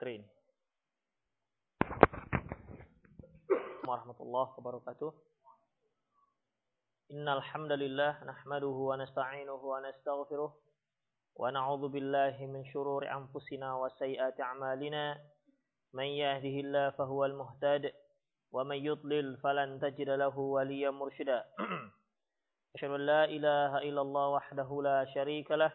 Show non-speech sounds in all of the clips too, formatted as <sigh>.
Green. warahmatullahi wabarakatuh. Innal hamdalillah nahmaduhu wa nasta'inuhu wa nastaghfiruh wa na'udzu billahi min shururi anfusina wa sayyiati a'malina. Man yahdihillahu fahuwal muhtad wa man yudlil falan tajida lahu waliyyan mursyida. <clears throat> Asyhadu an la ilaha illallah wahdahu la syarika lah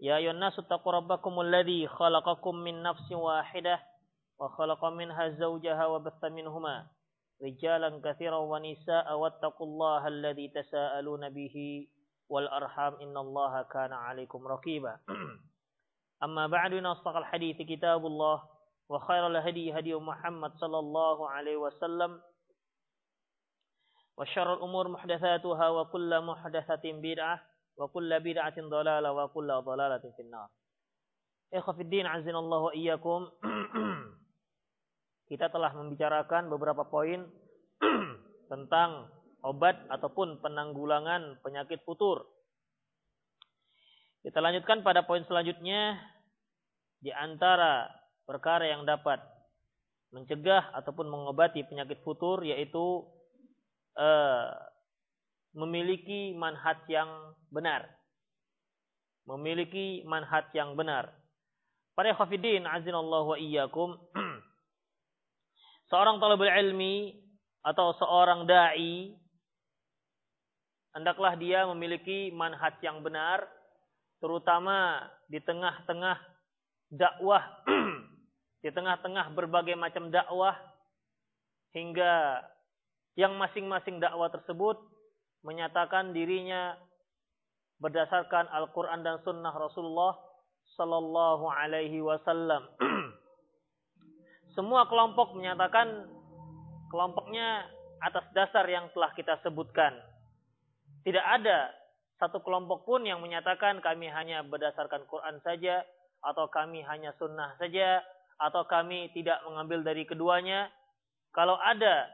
يا أيها الناس اتقوا ربكم الذي خلقكم من نفس واحدة وخلق منها زوجها وبث منهما رجالا كثيرا ونساء واتقوا الله الذي تساءلون به والأرحام إن الله كان عليكم رقيبا. <clears throat> أما بعد نصدق الحديث كتاب الله وخير الهدي هدي محمد صلى الله عليه وسلم وشر الأمور محدثاتها وكل محدثة بدعة. Wa kulla bid'atin dhalalah wa kulla dhalalatin finnar. Ikhwafiddin azinallahu iyyakum. <clears throat> Kita telah membicarakan beberapa poin <clears throat> tentang obat ataupun penanggulangan penyakit futur. Kita lanjutkan pada poin selanjutnya di antara perkara yang dapat mencegah ataupun mengobati penyakit futur yaitu uh, memiliki manhaj yang benar. Memiliki manhaj yang benar. Para khafidin azinallahu wa iyyakum. <clears throat> seorang talibul ilmi atau seorang dai hendaklah dia memiliki manhaj yang benar terutama di tengah-tengah dakwah <clears throat> di tengah-tengah berbagai macam dakwah hingga yang masing-masing dakwah tersebut menyatakan dirinya berdasarkan Al-Quran dan Sunnah Rasulullah Sallallahu Alaihi Wasallam. <clears throat> Semua kelompok menyatakan kelompoknya atas dasar yang telah kita sebutkan. Tidak ada satu kelompok pun yang menyatakan kami hanya berdasarkan Quran saja, atau kami hanya sunnah saja, atau kami tidak mengambil dari keduanya. Kalau ada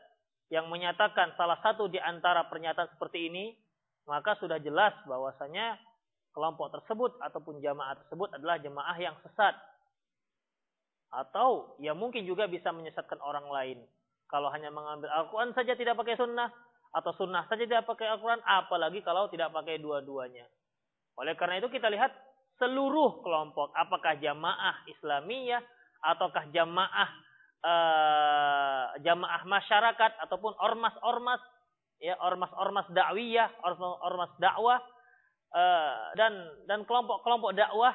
yang menyatakan salah satu di antara pernyataan seperti ini, maka sudah jelas bahwasanya kelompok tersebut ataupun jamaah tersebut adalah jemaah yang sesat. Atau ya mungkin juga bisa menyesatkan orang lain. Kalau hanya mengambil Al-Quran saja tidak pakai sunnah, atau sunnah saja tidak pakai Al-Quran, apalagi kalau tidak pakai dua-duanya. Oleh karena itu kita lihat seluruh kelompok, apakah jamaah Islamiyah, ataukah jamaah uh, jamaah masyarakat ataupun ormas-ormas ya ormas-ormas dakwiyah, ormas-ormas dakwah uh, dan dan kelompok-kelompok dakwah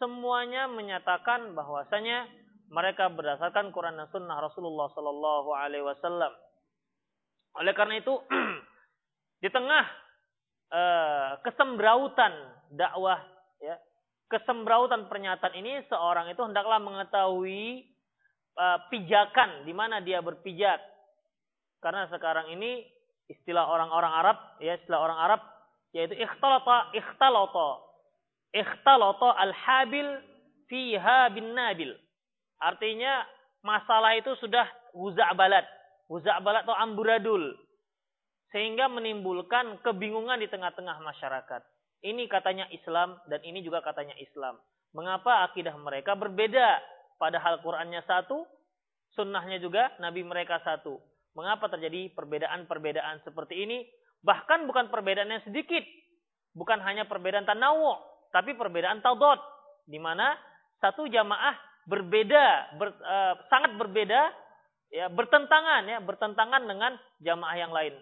semuanya menyatakan bahwasanya mereka berdasarkan Quran dan Sunnah Rasulullah Sallallahu Alaihi Wasallam. Oleh karena itu, <clears throat> di tengah uh, kesembrautan dakwah, ya, kesembrautan pernyataan ini, seorang itu hendaklah mengetahui uh, pijakan di mana dia berpijak. Karena sekarang ini istilah orang-orang Arab, ya istilah orang Arab yaitu ikhtalata ikhtalata ikhtalata al-habil fiha bin nabil. Artinya masalah itu sudah huza'balat. Huza'balat atau amburadul. Sehingga menimbulkan kebingungan di tengah-tengah masyarakat. Ini katanya Islam dan ini juga katanya Islam. Mengapa akidah mereka berbeda? Padahal Qurannya satu, sunnahnya juga Nabi mereka satu. Mengapa terjadi perbedaan-perbedaan seperti ini? Bahkan bukan perbedaan yang sedikit. Bukan hanya perbedaan tanawu, tapi perbedaan taudot. Di mana satu jamaah berbeda, ber, uh, sangat berbeda, ya bertentangan ya, bertentangan dengan jamaah yang lain.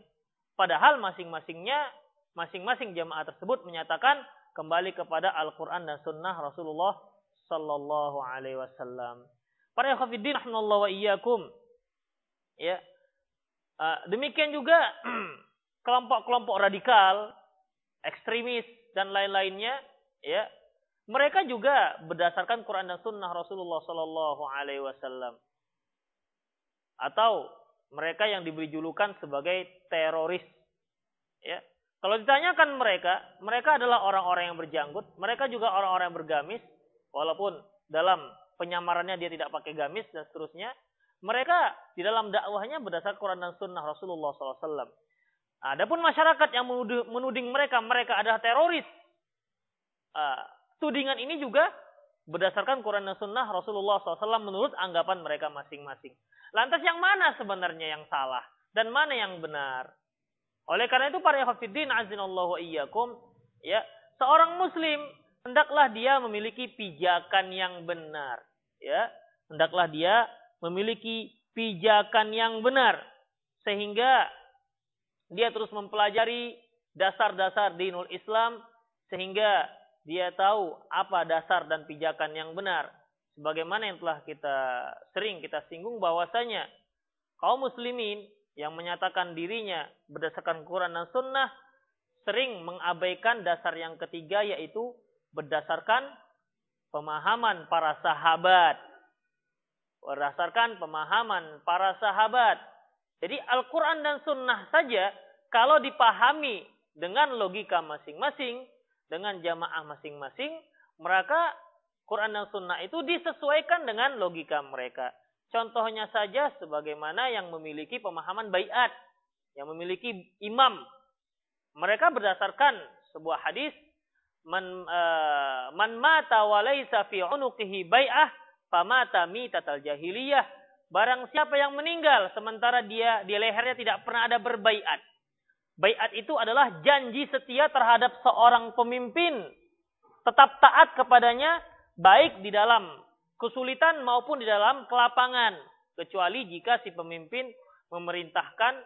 Padahal masing-masingnya, masing-masing jamaah tersebut menyatakan kembali kepada Al-Quran dan Sunnah Rasulullah sallallahu alaihi wasallam. Para khafidin rahimallahu wa iyyakum. Ya. Uh, demikian juga <clears throat> kelompok-kelompok radikal, ekstremis dan lain-lainnya, ya. Mereka juga berdasarkan Quran dan Sunnah Rasulullah Sallallahu Alaihi Wasallam. atau mereka yang diberi julukan sebagai teroris. Ya. Kalau ditanyakan mereka, mereka adalah orang-orang yang berjanggut, mereka juga orang-orang yang bergamis, walaupun dalam penyamarannya dia tidak pakai gamis dan seterusnya. Mereka di dalam dakwahnya berdasar Quran dan Sunnah Rasulullah SAW. Adapun masyarakat yang menuding mereka, mereka adalah teroris. Uh, tudingan ini juga berdasarkan Quran dan Sunnah Rasulullah SAW menurut anggapan mereka masing-masing. Lantas yang mana sebenarnya yang salah dan mana yang benar? Oleh karena itu para hafidin azinallahu iyyakum ya, seorang muslim hendaklah dia memiliki pijakan yang benar, ya. Hendaklah dia memiliki pijakan yang benar sehingga dia terus mempelajari dasar-dasar dinul Islam sehingga dia tahu apa dasar dan pijakan yang benar. Sebagaimana yang telah kita sering kita singgung bahwasanya kaum muslimin yang menyatakan dirinya berdasarkan Quran dan Sunnah sering mengabaikan dasar yang ketiga yaitu berdasarkan pemahaman para sahabat. Berdasarkan pemahaman para sahabat. Jadi Al-Quran dan Sunnah saja kalau dipahami dengan logika masing-masing, dengan jamaah masing-masing, mereka Quran dan Sunnah itu disesuaikan dengan logika mereka. Contohnya saja sebagaimana yang memiliki pemahaman bayat, yang memiliki imam. Mereka berdasarkan sebuah hadis man uh, man mata wa laisa fi unuqihi bai'ah famata mitatal jahiliyah. Barang siapa yang meninggal sementara dia di lehernya tidak pernah ada berbaiat. Baiat itu adalah janji setia terhadap seorang pemimpin, tetap taat kepadanya baik di dalam kesulitan maupun di dalam kelapangan kecuali jika si pemimpin memerintahkan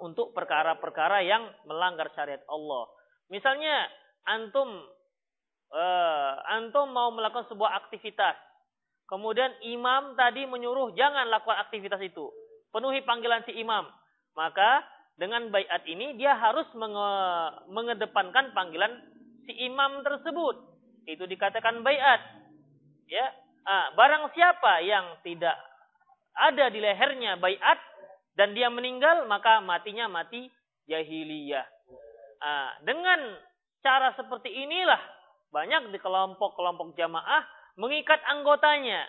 untuk perkara-perkara yang melanggar syariat Allah. Misalnya antum uh, antum mau melakukan sebuah aktivitas. Kemudian imam tadi menyuruh jangan lakukan aktivitas itu. Penuhi panggilan si imam. Maka dengan bayat ini dia harus menge mengedepankan panggilan si imam tersebut. Itu dikatakan bayat. Ya, Ah, barang siapa yang tidak ada di lehernya bayat dan dia meninggal maka matinya mati jahiliyah. Ah, dengan cara seperti inilah banyak di kelompok-kelompok jamaah mengikat anggotanya,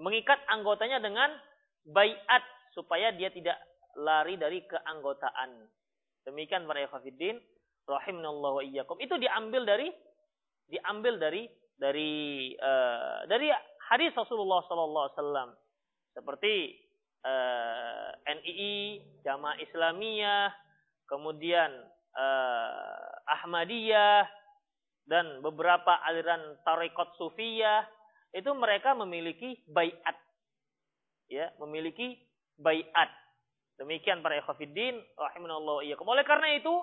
mengikat anggotanya dengan bayat supaya dia tidak lari dari keanggotaan. Demikian para ikhwatiddin rahimanallahu wa iyyakum. Itu diambil dari diambil dari dari uh, dari hadis Rasulullah sallallahu alaihi wasallam seperti uh, eh, NII, Jamaah Islamiyah, kemudian uh, Ahmadiyah dan beberapa aliran tarekat sufiyah itu mereka memiliki bayat ya memiliki bayat demikian para ikhwatiddin rahimanallahu iyyakum oleh karena itu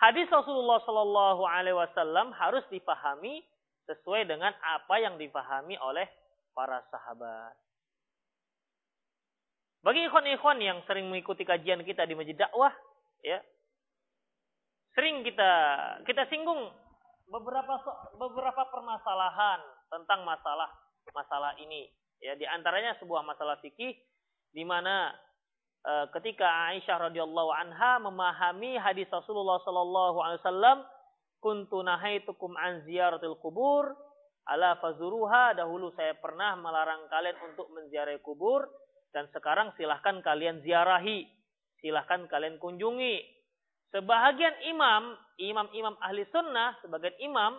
hadis Rasulullah sallallahu alaihi wasallam harus dipahami sesuai dengan apa yang dipahami oleh para sahabat. Bagi ikhwan-ikhwan yang sering mengikuti kajian kita di Masjid Dakwah, ya. Sering kita kita singgung beberapa beberapa permasalahan tentang masalah masalah ini. Ya, di antaranya sebuah masalah fikih di mana e, ketika Aisyah radhiyallahu anha memahami hadis Rasulullah sallallahu alaihi wasallam kuntu nahaitukum an ziyaratil kubur ala fazuruha dahulu saya pernah melarang kalian untuk menziarahi kubur dan sekarang silahkan kalian ziarahi silahkan kalian kunjungi sebahagian imam imam-imam ahli sunnah sebagian imam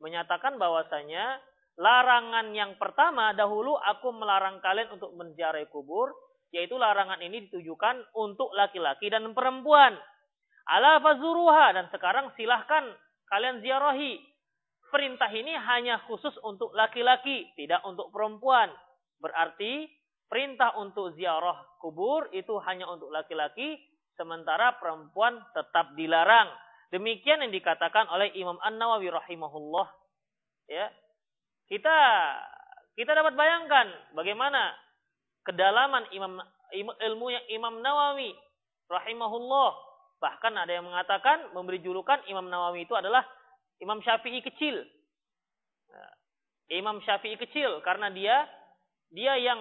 menyatakan bahwasanya larangan yang pertama dahulu aku melarang kalian untuk menziarahi kubur yaitu larangan ini ditujukan untuk laki-laki dan perempuan ala fazuruha dan sekarang silahkan kalian ziarahi. Perintah ini hanya khusus untuk laki-laki, tidak untuk perempuan. Berarti perintah untuk ziarah kubur itu hanya untuk laki-laki, sementara perempuan tetap dilarang. Demikian yang dikatakan oleh Imam An-Nawawi rahimahullah. Ya. Kita kita dapat bayangkan bagaimana kedalaman Imam ilmu yang Imam Nawawi rahimahullah Bahkan ada yang mengatakan memberi julukan Imam Nawawi itu adalah Imam Syafi'i kecil. Nah, Imam Syafi'i kecil karena dia dia yang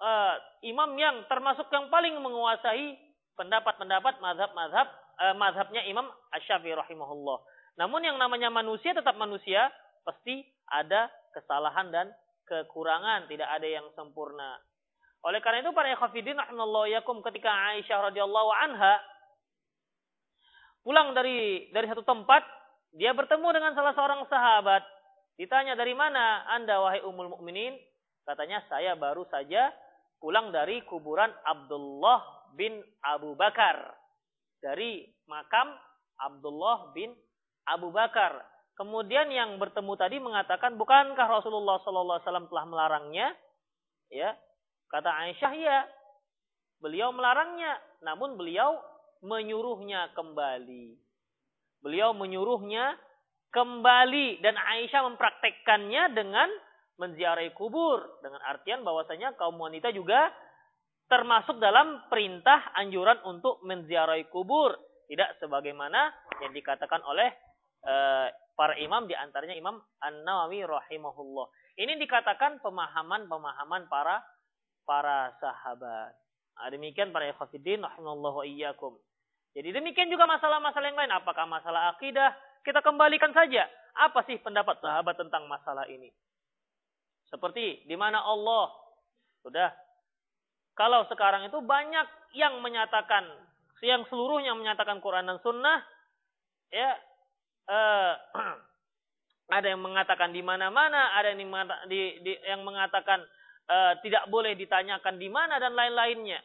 uh, imam yang termasuk yang paling menguasai pendapat-pendapat mazhab-mazhab uh, mazhabnya Imam Asy-Syafi'i rahimahullah. Namun yang namanya manusia tetap manusia, pasti ada kesalahan dan kekurangan, tidak ada yang sempurna. Oleh karena itu para ikhwatiddin rahimallahu yakum ketika Aisyah radhiyallahu anha pulang dari dari satu tempat, dia bertemu dengan salah seorang sahabat. Ditanya dari mana Anda wahai Ummul Mukminin? Katanya saya baru saja pulang dari kuburan Abdullah bin Abu Bakar. Dari makam Abdullah bin Abu Bakar. Kemudian yang bertemu tadi mengatakan, bukankah Rasulullah SAW telah melarangnya? Ya, kata Aisyah ya, beliau melarangnya, namun beliau menyuruhnya kembali. Beliau menyuruhnya kembali dan Aisyah mempraktekkannya dengan menziarahi kubur dengan artian bahwasanya kaum wanita juga termasuk dalam perintah anjuran untuk menziarahi kubur tidak sebagaimana yang dikatakan oleh e, para imam di antaranya Imam An-Nawawi rahimahullah. Ini dikatakan pemahaman-pemahaman para para sahabat. Nah, demikian para ikhwatiddin rahimallahu iyyakum. Jadi demikian juga masalah-masalah yang lain. Apakah masalah akidah? Kita kembalikan saja. Apa sih pendapat sahabat tentang masalah ini? Seperti di mana Allah sudah kalau sekarang itu banyak yang menyatakan yang seluruhnya menyatakan Quran dan Sunnah ya eh, <clears throat> ada yang mengatakan di mana-mana ada yang di, di, yang mengatakan eh, tidak boleh ditanyakan di mana dan lain-lainnya.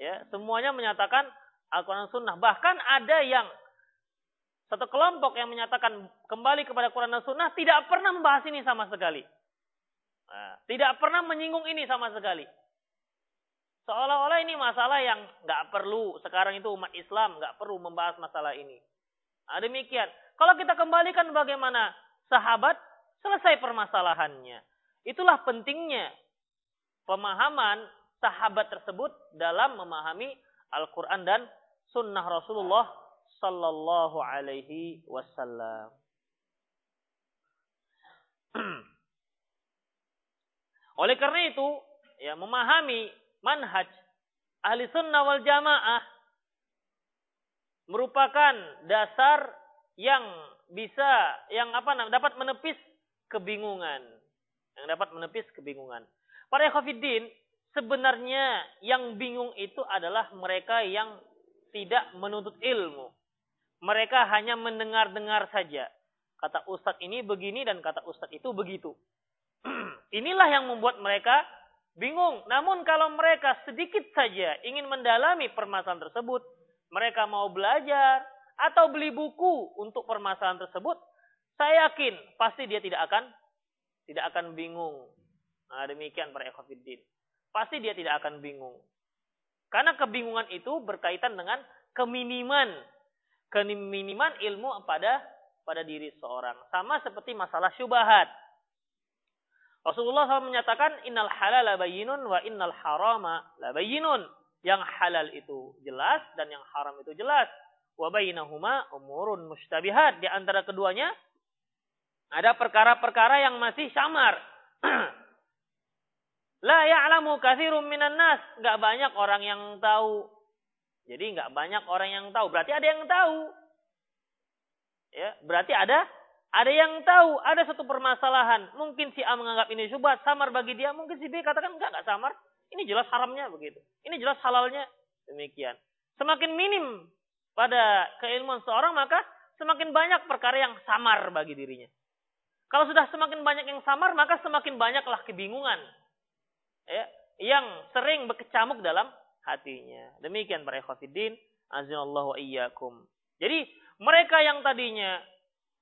Ya semuanya menyatakan Al-Quran dan Sunnah. Bahkan ada yang satu kelompok yang menyatakan kembali kepada Quran dan Sunnah tidak pernah membahas ini sama sekali. Nah, tidak pernah menyinggung ini sama sekali. Seolah-olah ini masalah yang nggak perlu. Sekarang itu umat Islam nggak perlu membahas masalah ini. Nah, demikian. Kalau kita kembalikan bagaimana sahabat, selesai permasalahannya. Itulah pentingnya pemahaman sahabat tersebut dalam memahami Al-Quran dan Sunnah Rasulullah Sallallahu Alaihi Wasallam. <clears throat> Oleh karena itu, ya memahami manhaj ahli sunnah wal jamaah merupakan dasar yang bisa yang apa namanya dapat menepis kebingungan. Yang dapat menepis kebingungan. Para ikhwatiddin sebenarnya yang bingung itu adalah mereka yang tidak menuntut ilmu. Mereka hanya mendengar-dengar saja. Kata ustadz ini begini dan kata ustadz itu begitu. <clears throat> Inilah yang membuat mereka bingung. Namun kalau mereka sedikit saja ingin mendalami permasalahan tersebut, mereka mau belajar atau beli buku untuk permasalahan tersebut, saya yakin pasti dia tidak akan tidak akan bingung. Nah, demikian para ekofidin. Pasti dia tidak akan bingung. Karena kebingungan itu berkaitan dengan keminiman keminiman ilmu pada pada diri seorang. Sama seperti masalah syubhat. Rasulullah SAW menyatakan innal halal bayinun wa innal harama la bayinun. Yang halal itu jelas dan yang haram itu jelas. Wa bainahuma umurun mustabihat. Di antara keduanya ada perkara-perkara yang masih samar. <clears throat> La ya'lamu katsirun minan nas. Enggak banyak orang yang tahu. Jadi enggak banyak orang yang tahu. Berarti ada yang tahu. Ya, berarti ada ada yang tahu, ada satu permasalahan. Mungkin si A menganggap ini syubhat, samar bagi dia. Mungkin si B katakan, enggak, enggak samar. Ini jelas haramnya begitu. Ini jelas halalnya. Demikian. Semakin minim pada keilmuan seorang, maka semakin banyak perkara yang samar bagi dirinya. Kalau sudah semakin banyak yang samar, maka semakin banyaklah kebingungan. Ya, yang sering berkecamuk dalam hatinya. Demikian para ikhwatiddin. Azinallahu wa iyyakum. Jadi mereka yang tadinya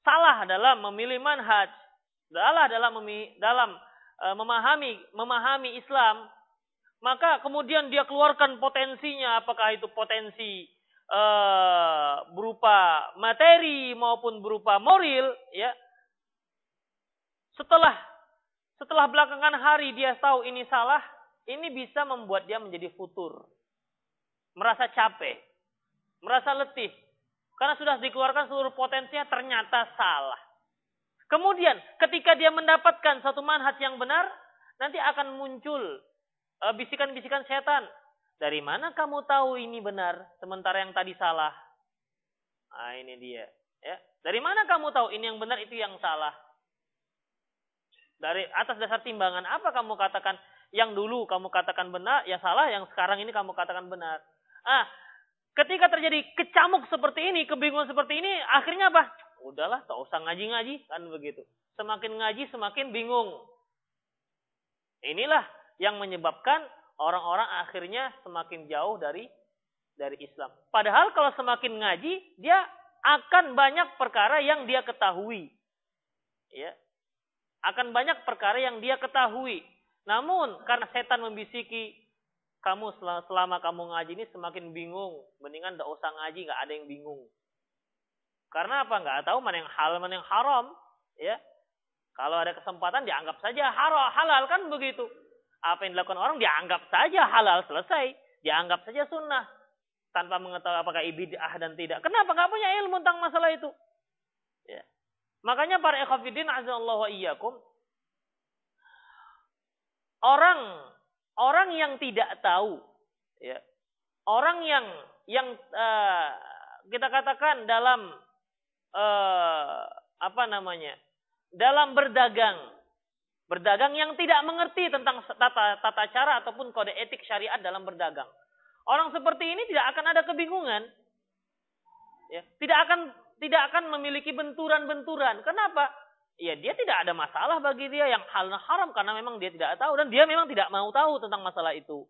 salah dalam memilih manhaj, salah dalam dalam uh, memahami memahami Islam, maka kemudian dia keluarkan potensinya, apakah itu potensi uh, berupa materi maupun berupa moral, ya. Setelah setelah belakangan hari dia tahu ini salah, ini bisa membuat dia menjadi futur. Merasa capek, merasa letih, karena sudah dikeluarkan seluruh potensinya ternyata salah. Kemudian ketika dia mendapatkan satu manhaj yang benar, nanti akan muncul eh, bisikan-bisikan setan. Dari mana kamu tahu ini benar sementara yang tadi salah? Ah ini dia. Ya. Dari mana kamu tahu ini yang benar itu yang salah? Dari atas dasar timbangan apa kamu katakan yang dulu kamu katakan benar, ya salah, yang sekarang ini kamu katakan benar. Ah, ketika terjadi kecamuk seperti ini, kebingungan seperti ini, akhirnya apa? Udahlah, tak usah ngaji-ngaji, kan begitu. Semakin ngaji, semakin bingung. Inilah yang menyebabkan orang-orang akhirnya semakin jauh dari dari Islam. Padahal kalau semakin ngaji, dia akan banyak perkara yang dia ketahui. Ya. Akan banyak perkara yang dia ketahui. Namun karena setan membisiki kamu selama kamu ngaji ini semakin bingung, mendingan tidak usah ngaji, nggak ada yang bingung. Karena apa? Nggak tahu mana yang halal, mana yang haram, ya. Kalau ada kesempatan dianggap saja halal, halal kan begitu. Apa yang dilakukan orang dianggap saja halal, selesai. Dianggap saja sunnah. Tanpa mengetahui apakah ibadah dan tidak. Kenapa nggak punya ilmu tentang masalah itu? Ya. Makanya para ikhafidin azza wa iyyakum orang orang yang tidak tahu ya. Orang yang yang uh, kita katakan dalam uh, apa namanya dalam berdagang. Berdagang yang tidak mengerti tentang tata tata cara ataupun kode etik syariat dalam berdagang. Orang seperti ini tidak akan ada kebingungan ya. Tidak akan tidak akan memiliki benturan-benturan. Kenapa ya dia tidak ada masalah bagi dia yang hal haram karena memang dia tidak tahu dan dia memang tidak mau tahu tentang masalah itu.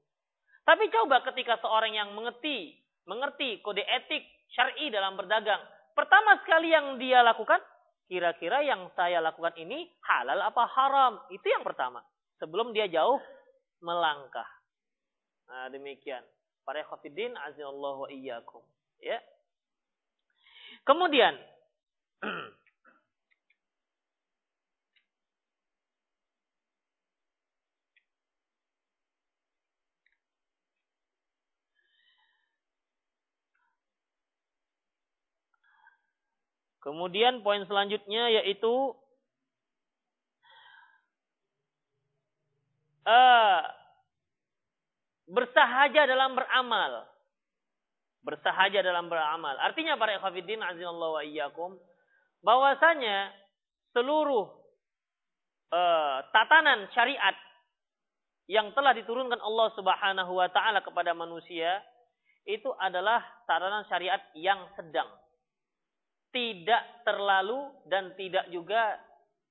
Tapi coba ketika seorang yang mengerti, mengerti kode etik syar'i dalam berdagang, pertama sekali yang dia lakukan, kira-kira yang saya lakukan ini halal apa haram? Itu yang pertama. Sebelum dia jauh melangkah. Nah, demikian. Para khafidin azza wa iyyakum. Ya. Kemudian <clears throat> Kemudian poin selanjutnya yaitu uh, bersahaja dalam beramal. Bersahaja dalam beramal. Artinya para ikhwatiddin azinallahu wa iyyakum bahwasanya seluruh uh, tatanan syariat yang telah diturunkan Allah Subhanahu wa taala kepada manusia itu adalah tatanan syariat yang sedang tidak terlalu dan tidak juga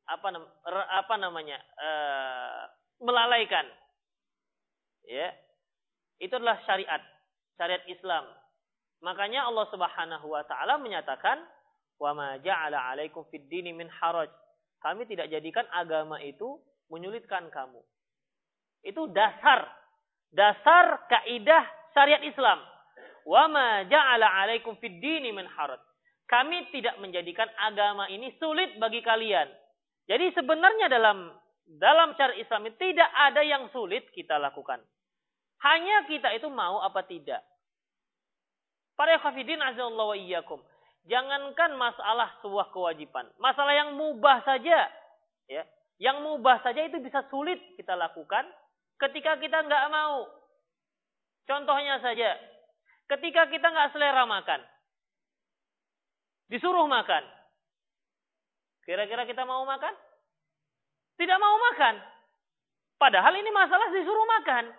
apa apa namanya uh, melalaikan. Ya. Itu adalah syariat syariat Islam. Makanya Allah Subhanahu wa taala menyatakan wa ma ja'ala 'alaikum fid dini min haraj. Kami tidak jadikan agama itu menyulitkan kamu. Itu dasar dasar kaidah syariat Islam. Wa ma ja'ala 'alaikum fid dini min haraj kami tidak menjadikan agama ini sulit bagi kalian. Jadi sebenarnya dalam dalam cara Islam tidak ada yang sulit kita lakukan. Hanya kita itu mau apa tidak. Para khafidin azallahu wa iyyakum. Jangankan masalah sebuah kewajiban. Masalah yang mubah saja. ya Yang mubah saja itu bisa sulit kita lakukan ketika kita nggak mau. Contohnya saja. Ketika kita nggak selera makan. Disuruh makan. Kira-kira kita mau makan? Tidak mau makan. Padahal ini masalah disuruh makan.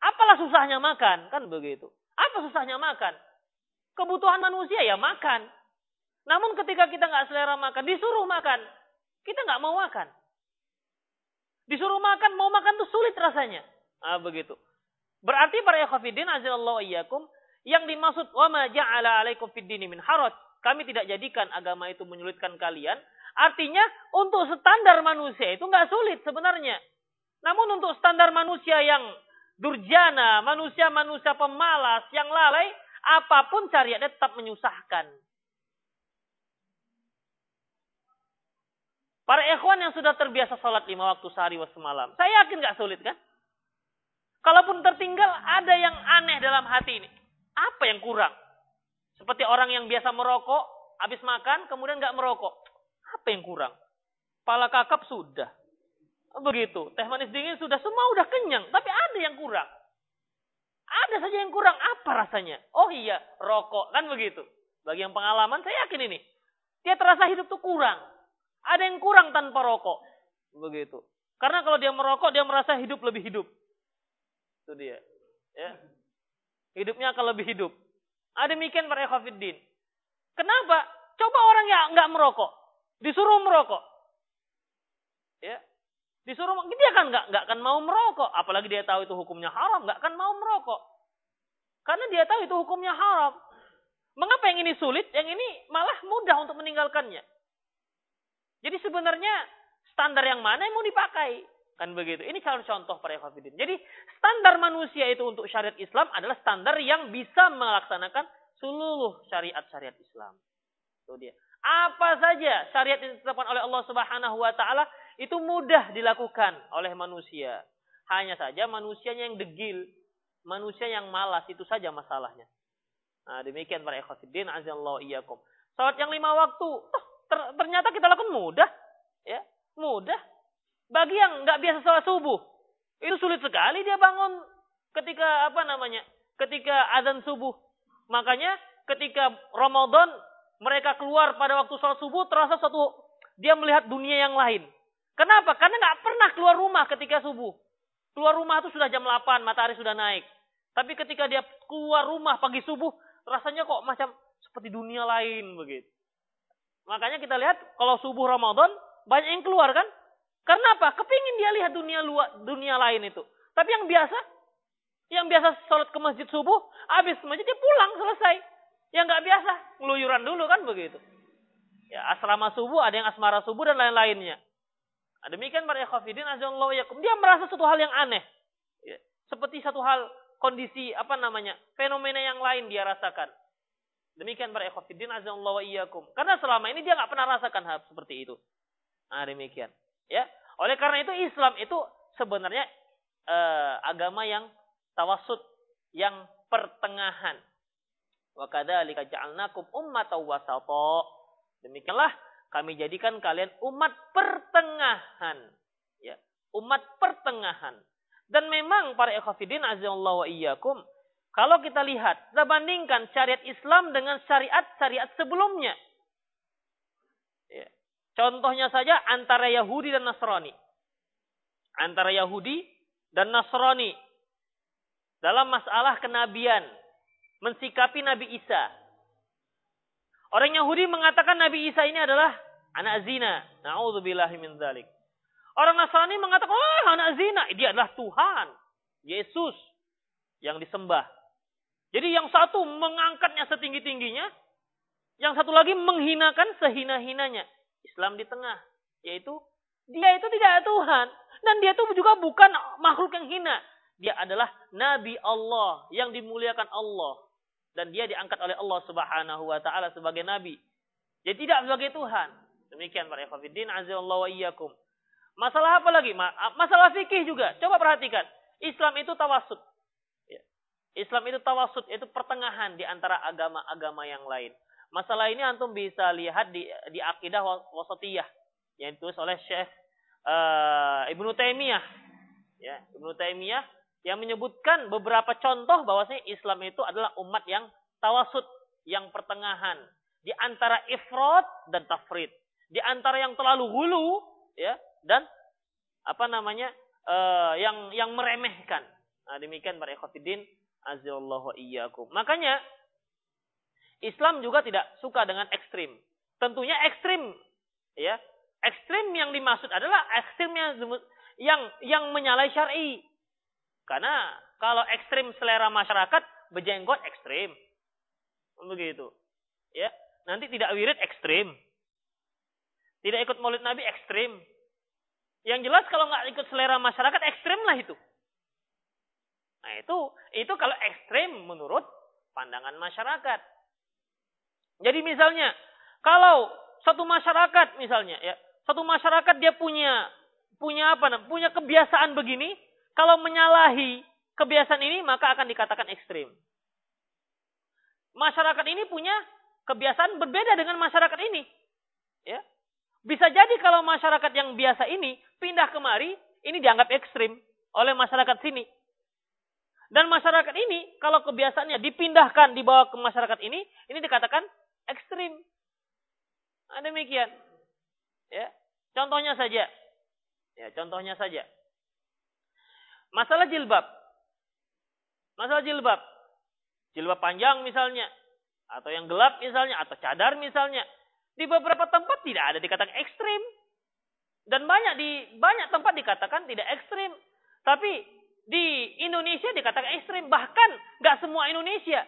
Apalah susahnya makan? Kan begitu. Apa susahnya makan? Kebutuhan manusia ya makan. Namun ketika kita nggak selera makan, disuruh makan. Kita nggak mau makan. Disuruh makan, mau makan tuh sulit rasanya. Ah, begitu. Berarti para yakhafidin azilallahu iyyakum yang dimaksud wa ma ja'ala alaikum fid min haraj kami tidak jadikan agama itu menyulitkan kalian. Artinya untuk standar manusia itu nggak sulit sebenarnya. Namun untuk standar manusia yang durjana, manusia-manusia pemalas, yang lalai, apa pun syariatnya tetap menyusahkan. Para ikhwan yang sudah terbiasa sholat lima waktu sehari was semalam. Saya yakin nggak sulit kan? Kalaupun tertinggal ada yang aneh dalam hati ini. Apa yang kurang? Seperti orang yang biasa merokok, habis makan, kemudian nggak merokok. Apa yang kurang? Pala kakap sudah. Begitu. Teh manis dingin sudah semua udah kenyang, tapi ada yang kurang. Ada saja yang kurang. Apa rasanya? Oh iya, rokok. Kan begitu. Bagi yang pengalaman, saya yakin ini. Dia terasa hidup tuh kurang. Ada yang kurang tanpa rokok. Begitu. Karena kalau dia merokok, dia merasa hidup lebih hidup. Itu dia. Ya. Hidupnya akan lebih hidup. Ada demikian para ekhafiddin. Kenapa? Coba orang yang nggak merokok. Disuruh merokok. Ya. Disuruh, dia kan nggak nggak akan mau merokok. Apalagi dia tahu itu hukumnya haram, nggak akan mau merokok. Karena dia tahu itu hukumnya haram. Mengapa yang ini sulit, yang ini malah mudah untuk meninggalkannya? Jadi sebenarnya standar yang mana yang mau dipakai? Kan begitu. Ini contoh para ikhwafidin. Jadi standar manusia itu untuk syariat Islam adalah standar yang bisa melaksanakan seluruh syariat-syariat Islam. Itu dia. Apa saja syariat yang ditetapkan oleh Allah Subhanahu wa taala itu mudah dilakukan oleh manusia. Hanya saja manusianya yang degil, manusia yang malas itu saja masalahnya. Nah, demikian para ikhwatiddin azallahu iyyakum. Salat yang lima waktu, oh, ter ternyata kita lakukan mudah. Ya, mudah. Bagi yang nggak biasa salat subuh, itu sulit sekali dia bangun ketika apa namanya? Ketika azan subuh. Makanya ketika Ramadan mereka keluar pada waktu sholat subuh terasa satu dia melihat dunia yang lain. Kenapa? Karena nggak pernah keluar rumah ketika subuh. Keluar rumah itu sudah jam 8, matahari sudah naik. Tapi ketika dia keluar rumah pagi subuh, rasanya kok macam seperti dunia lain begitu. Makanya kita lihat kalau subuh Ramadan banyak yang keluar kan? Karena apa? Kepingin dia lihat dunia luar, dunia lain itu. Tapi yang biasa, yang biasa sholat ke masjid subuh, habis masjid dia pulang selesai. Yang nggak biasa, ngeluyuran dulu kan begitu. Ya, asrama subuh, ada yang asmara subuh dan lain-lainnya. Nah, demikian para ikhwafidin azallahu yakum. Dia merasa satu hal yang aneh. Ya. Seperti satu hal kondisi apa namanya? fenomena yang lain dia rasakan. Demikian para ikhwafidin azallahu yakum. Karena selama ini dia nggak pernah rasakan hal seperti itu. Nah, demikian. Ya. Oleh karena itu Islam itu sebenarnya eh, agama yang tawasud, yang pertengahan. Wa kadzalika ja'alnakum ummatan wasata. Demikianlah kami jadikan kalian umat pertengahan. Ya, umat pertengahan. Dan memang para ikhwafidin azallahu wa iyyakum, kalau kita lihat, kita bandingkan syariat Islam dengan syariat-syariat sebelumnya. Ya. Contohnya saja antara Yahudi dan Nasrani. Antara Yahudi dan Nasrani. Dalam masalah kenabian. Mensikapi Nabi Isa. Orang Yahudi mengatakan Nabi Isa ini adalah anak zina. Orang Nasrani mengatakan, "Oh, anak zina, dia adalah Tuhan, Yesus yang disembah." Jadi yang satu mengangkatnya setinggi-tingginya, yang satu lagi menghinakan sehina-hinanya. Islam di tengah, yaitu dia itu tidak Tuhan dan dia itu juga bukan makhluk yang hina. Dia adalah nabi Allah yang dimuliakan Allah dan dia diangkat oleh Allah Subhanahu wa taala sebagai nabi. Dia tidak sebagai Tuhan. Demikian para ikhwatiddin azallahu wa iyyakum. Masalah apa lagi? Masalah fikih juga. Coba perhatikan. Islam itu tawasud. Ya. Islam itu tawasud, itu pertengahan di antara agama-agama yang lain. Masalah ini antum bisa lihat di di akidah wasatiyah yang ditulis oleh Syekh uh, Ibnu Taimiyah. Ya, Ibnu Taimiyah yang menyebutkan beberapa contoh bahwasanya Islam itu adalah umat yang tawasud, yang pertengahan di antara ifrat dan tafrid, di antara yang terlalu hulu ya dan apa namanya uh, yang yang meremehkan. Nah, demikian para ikhwatiddin azallahu iyyakum. Makanya Islam juga tidak suka dengan ekstrim. Tentunya ekstrim ya. Ekstrim yang dimaksud adalah ekstrim yang yang yang menyalahi syar'i. Karena kalau ekstrim selera masyarakat, bejenggot ekstrim. Begitu. Ya, nanti tidak wirid ekstrim. Tidak ikut maulid Nabi ekstrim. Yang jelas kalau nggak ikut selera masyarakat ekstrim lah itu. Nah itu itu kalau ekstrim menurut pandangan masyarakat. Jadi misalnya kalau satu masyarakat misalnya ya satu masyarakat dia punya punya apa punya kebiasaan begini kalau menyalahi kebiasaan ini maka akan dikatakan ekstrim. Masyarakat ini punya kebiasaan berbeda dengan masyarakat ini. Ya. Bisa jadi kalau masyarakat yang biasa ini pindah kemari, ini dianggap ekstrim oleh masyarakat sini. Dan masyarakat ini, kalau kebiasaannya dipindahkan, dibawa ke masyarakat ini, ini dikatakan ekstrim. Nah, demikian. Ya, contohnya saja. Ya, contohnya saja. Masalah jilbab. Masalah jilbab. Jilbab panjang misalnya. Atau yang gelap misalnya. Atau cadar misalnya. Di beberapa tempat tidak ada dikatakan ekstrim. Dan banyak di banyak tempat dikatakan tidak ekstrim. Tapi di Indonesia dikatakan ekstrim. Bahkan nggak semua Indonesia.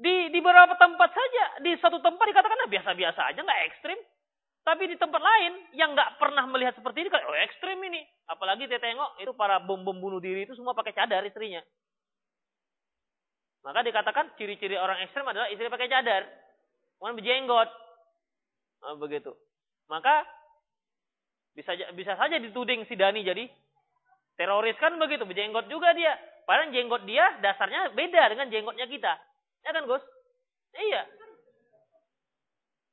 Di, di beberapa tempat saja, di satu tempat dikatakan nah, biasa-biasa aja, nggak ekstrim. Tapi di tempat lain yang nggak pernah melihat seperti ini, oh ekstrim ini. Apalagi dia tengok itu para bom-bom bunuh diri itu semua pakai cadar istrinya. Maka dikatakan ciri-ciri orang ekstrim adalah istri pakai cadar. Kemudian berjenggot. Nah, begitu. Maka bisa bisa saja dituding si Dani jadi teroris kan begitu, berjenggot juga dia. Padahal jenggot dia dasarnya beda dengan jenggotnya kita. Ya kan, Gus? Iya.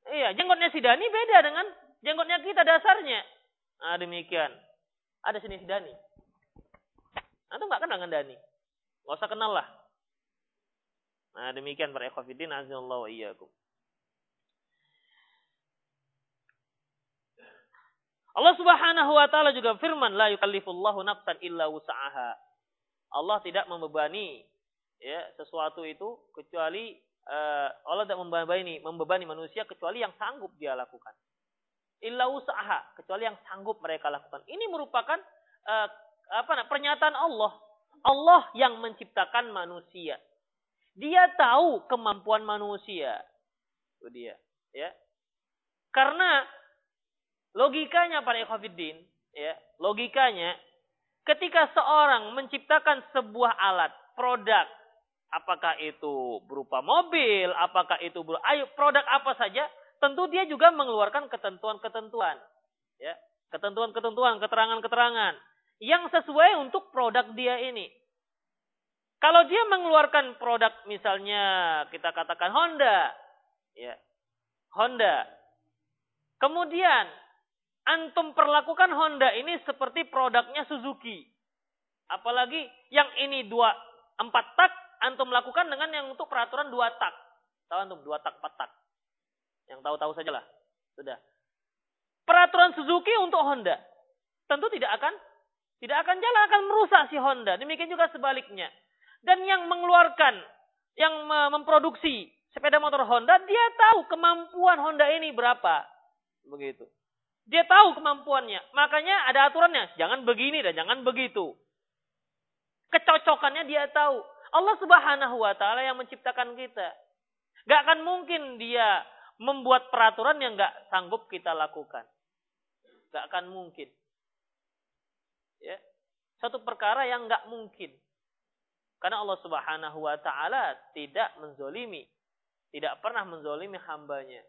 Iya, jenggotnya si Dani beda dengan jenggotnya kita dasarnya. Nah, demikian. Ada sini si Dani. Antum nggak kenal dengan Dani. Nggak usah kenal lah. Nah, demikian para ikhwafidin azallahu wa iyyakum. Allah Subhanahu wa taala juga firman la yukallifullahu nafsan illa wus'aha. Allah tidak membebani ya sesuatu itu kecuali uh, Allah tidak membebani membebani manusia kecuali yang sanggup dia lakukan. Illa usaha kecuali yang sanggup mereka lakukan. Ini merupakan uh, apa nah, pernyataan Allah. Allah yang menciptakan manusia. Dia tahu kemampuan manusia. Itu dia, ya. Karena Logikanya para ikhwafiddin, ya, logikanya ketika seorang menciptakan sebuah alat, produk, apakah itu berupa mobil, apakah itu berupa ayo produk apa saja, tentu dia juga mengeluarkan ketentuan-ketentuan, ya, ketentuan-ketentuan, keterangan-keterangan yang sesuai untuk produk dia ini. Kalau dia mengeluarkan produk misalnya kita katakan Honda, ya. Honda. Kemudian antum perlakukan Honda ini seperti produknya Suzuki. Apalagi yang ini dua empat tak, antum lakukan dengan yang untuk peraturan dua tak. Tahu antum dua tak empat tak. Yang tahu-tahu saja lah. Sudah. Peraturan Suzuki untuk Honda. Tentu tidak akan tidak akan jalan, akan merusak si Honda. Demikian juga sebaliknya. Dan yang mengeluarkan, yang memproduksi sepeda motor Honda, dia tahu kemampuan Honda ini berapa. Begitu. Dia tahu kemampuannya. Makanya ada aturannya. Jangan begini dan jangan begitu. Kecocokannya dia tahu. Allah subhanahu wa ta'ala yang menciptakan kita. Gak akan mungkin dia membuat peraturan yang gak sanggup kita lakukan. Gak akan mungkin. Ya. Satu perkara yang gak mungkin. Karena Allah subhanahu wa ta'ala tidak menzolimi. Tidak pernah menzolimi hambanya.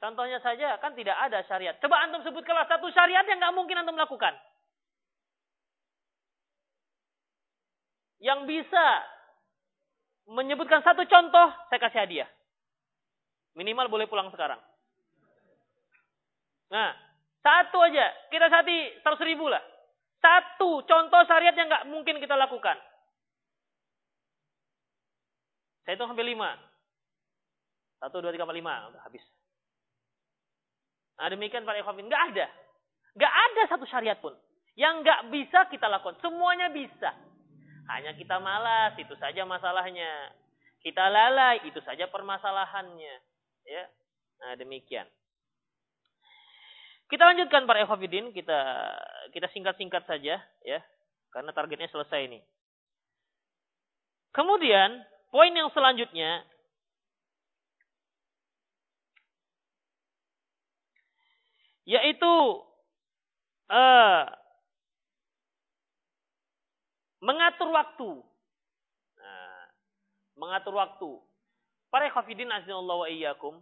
Contohnya saja kan tidak ada syariat. Coba antum sebut kelas satu syariat yang nggak mungkin antum lakukan. Yang bisa menyebutkan satu contoh, saya kasih hadiah. Minimal boleh pulang sekarang. Nah, satu aja. Kita sati seratus ribu lah. Satu contoh syariat yang nggak mungkin kita lakukan. Saya itu sampai lima. Satu, dua, tiga, empat, lima. Udah habis. Nah, demikian para ikhwafin. Nggak ada. Nggak ada satu syariat pun. Yang nggak bisa kita lakukan. Semuanya bisa. Hanya kita malas, itu saja masalahnya. Kita lalai, itu saja permasalahannya. Ya. Nah, demikian. Kita lanjutkan para ikhwafidin, kita kita singkat-singkat saja ya. Karena targetnya selesai ini. Kemudian, poin yang selanjutnya yaitu uh, mengatur waktu. Nah, mengatur waktu. Para khafidin azinallahu wa iyyakum.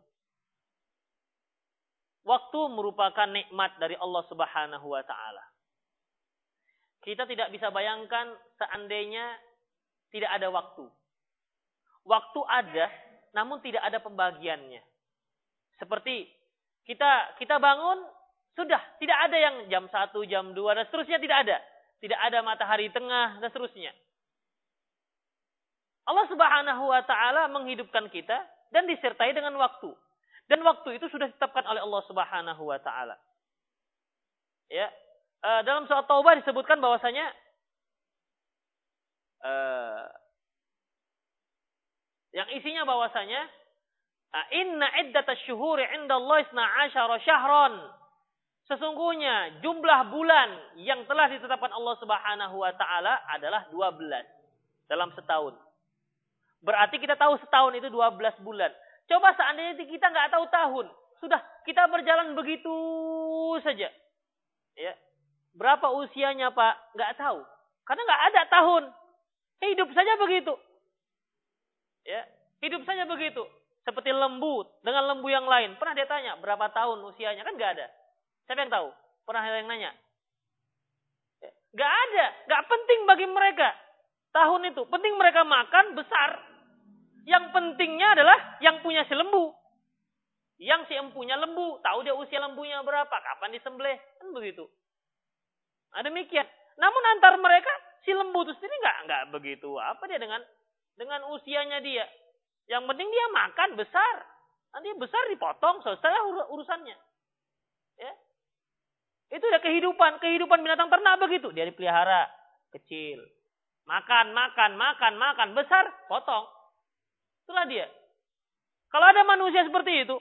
Waktu merupakan nikmat dari Allah Subhanahu wa taala. Kita tidak bisa bayangkan seandainya tidak ada waktu. Waktu ada, namun tidak ada pembagiannya. Seperti Kita kita bangun sudah tidak ada yang jam 1, jam 2 dan seterusnya tidak ada. Tidak ada matahari tengah dan seterusnya. Allah Subhanahu wa taala menghidupkan kita dan disertai dengan waktu. Dan waktu itu sudah ditetapkan oleh Allah Subhanahu wa taala. Ya. Uh, dalam surat Taubah disebutkan bahwasanya uh, yang isinya bahwasanya inna iddatash syuhuri 'inda Allah 12 syahran. Sesungguhnya jumlah bulan yang telah ditetapkan Allah Subhanahu wa taala adalah 12 dalam setahun. Berarti kita tahu setahun itu 12 bulan. Coba seandainya kita nggak tahu tahun. Sudah kita berjalan begitu saja. Ya. Berapa usianya Pak? Nggak tahu. Karena nggak ada tahun. Hidup saja begitu. Ya. Hidup saja begitu. Seperti lembu dengan lembu yang lain. Pernah dia tanya berapa tahun usianya? Kan nggak ada. Siapa yang tahu? Pernah ada yang nanya? Ya. Nggak ada. Nggak penting bagi mereka. Tahun itu. Penting mereka makan besar. Yang pentingnya adalah yang punya si lembu. Yang si empunya lembu, tahu dia usia lembunya berapa, kapan disembelih, kan begitu. Nah, demikian. Namun antar mereka si lembu itu sendiri nggak nggak begitu apa dia dengan dengan usianya dia. Yang penting dia makan besar. Nanti besar dipotong, selesai ur urusannya. Itu udah kehidupan, kehidupan binatang ternak begitu. Dia dipelihara kecil. Makan, makan, makan, makan, besar, potong. Itulah dia. Kalau ada manusia seperti itu,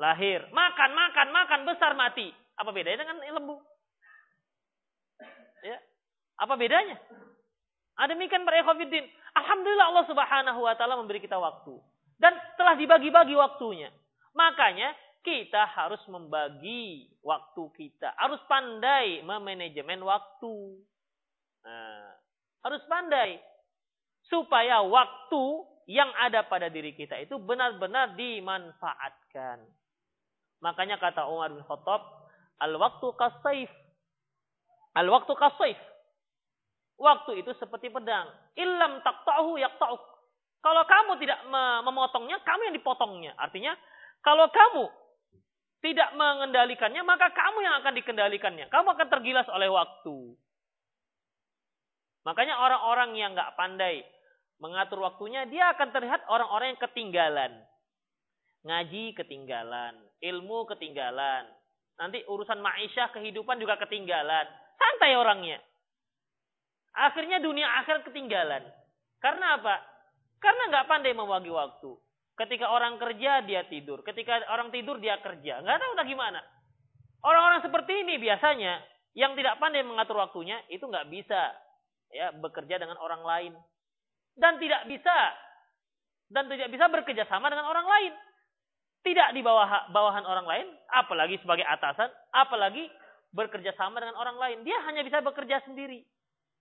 lahir, makan, makan, makan, besar, mati. Apa bedanya dengan lembu? Ya. Apa bedanya? Ada demikian para ikhwatiddin. Alhamdulillah Allah Subhanahu wa taala memberi kita waktu dan telah dibagi-bagi waktunya. Makanya kita harus membagi waktu kita, harus pandai memanajemen waktu. Nah, harus pandai supaya waktu yang ada pada diri kita itu benar-benar dimanfaatkan. Makanya kata Umar bin Khattab, al-waktu kasaif. Al-waktu kasaif. Waktu itu seperti pedang. Illam taqta'uhu yaqta'uk. Kalau kamu tidak memotongnya, kamu yang dipotongnya. Artinya, kalau kamu tidak mengendalikannya, maka kamu yang akan dikendalikannya. Kamu akan tergilas oleh waktu. Makanya orang-orang yang nggak pandai mengatur waktunya, dia akan terlihat orang-orang yang ketinggalan. Ngaji ketinggalan, ilmu ketinggalan. Nanti urusan ma'isyah, kehidupan juga ketinggalan. Santai orangnya. Akhirnya dunia akhir ketinggalan. Karena apa? Karena nggak pandai membagi waktu. Ketika orang kerja, dia tidur. Ketika orang tidur, dia kerja. Nggak tahu udah gimana. Orang-orang seperti ini biasanya, yang tidak pandai mengatur waktunya, itu nggak bisa ya bekerja dengan orang lain dan tidak bisa dan tidak bisa bekerja sama dengan orang lain. Tidak di bawah bawahan orang lain, apalagi sebagai atasan, apalagi bekerja sama dengan orang lain. Dia hanya bisa bekerja sendiri.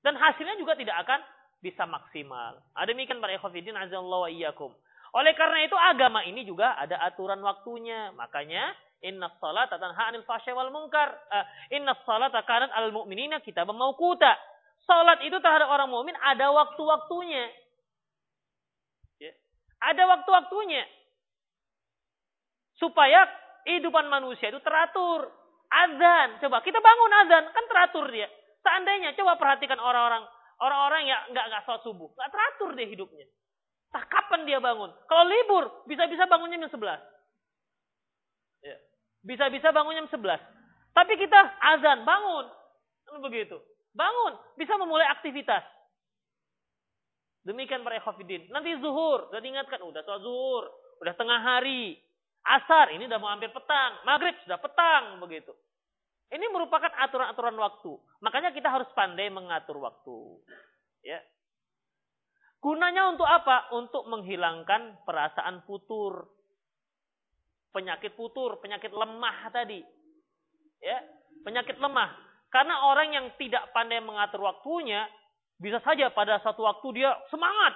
Dan hasilnya juga tidak akan bisa maksimal. Ada demikian para ikhwatiddin azallahu wa iyyakum. Oleh karena itu agama ini juga ada aturan waktunya. Makanya inna salata tanha 'anil fahsya'i wal munkar. Uh, inna salata kanat al mu'minina kitaban mauquta. Salat itu terhadap orang mukmin ada waktu-waktunya. Ada waktu-waktunya. Supaya kehidupan manusia itu teratur. Azan. Coba kita bangun azan. Kan teratur dia. Seandainya coba perhatikan orang-orang. Orang-orang yang nggak nggak sholat subuh. Nggak teratur dia hidupnya. Tak kapan dia bangun. Kalau libur, bisa-bisa bangunnya jam 11. Ya. Bisa-bisa bangunnya jam 11. Tapi kita azan, bangun. Kan begitu. Bangun. Bisa memulai aktivitas. Demikian para ikhwafidin. Nanti zuhur, sudah diingatkan, udah sholat zuhur, udah tengah hari. Asar, ini udah mau hampir petang. Maghrib, sudah petang, begitu. Ini merupakan aturan-aturan waktu. Makanya kita harus pandai mengatur waktu. Ya. Gunanya untuk apa? Untuk menghilangkan perasaan futur. Penyakit futur, penyakit lemah tadi. Ya, penyakit lemah. Karena orang yang tidak pandai mengatur waktunya, bisa saja pada satu waktu dia semangat.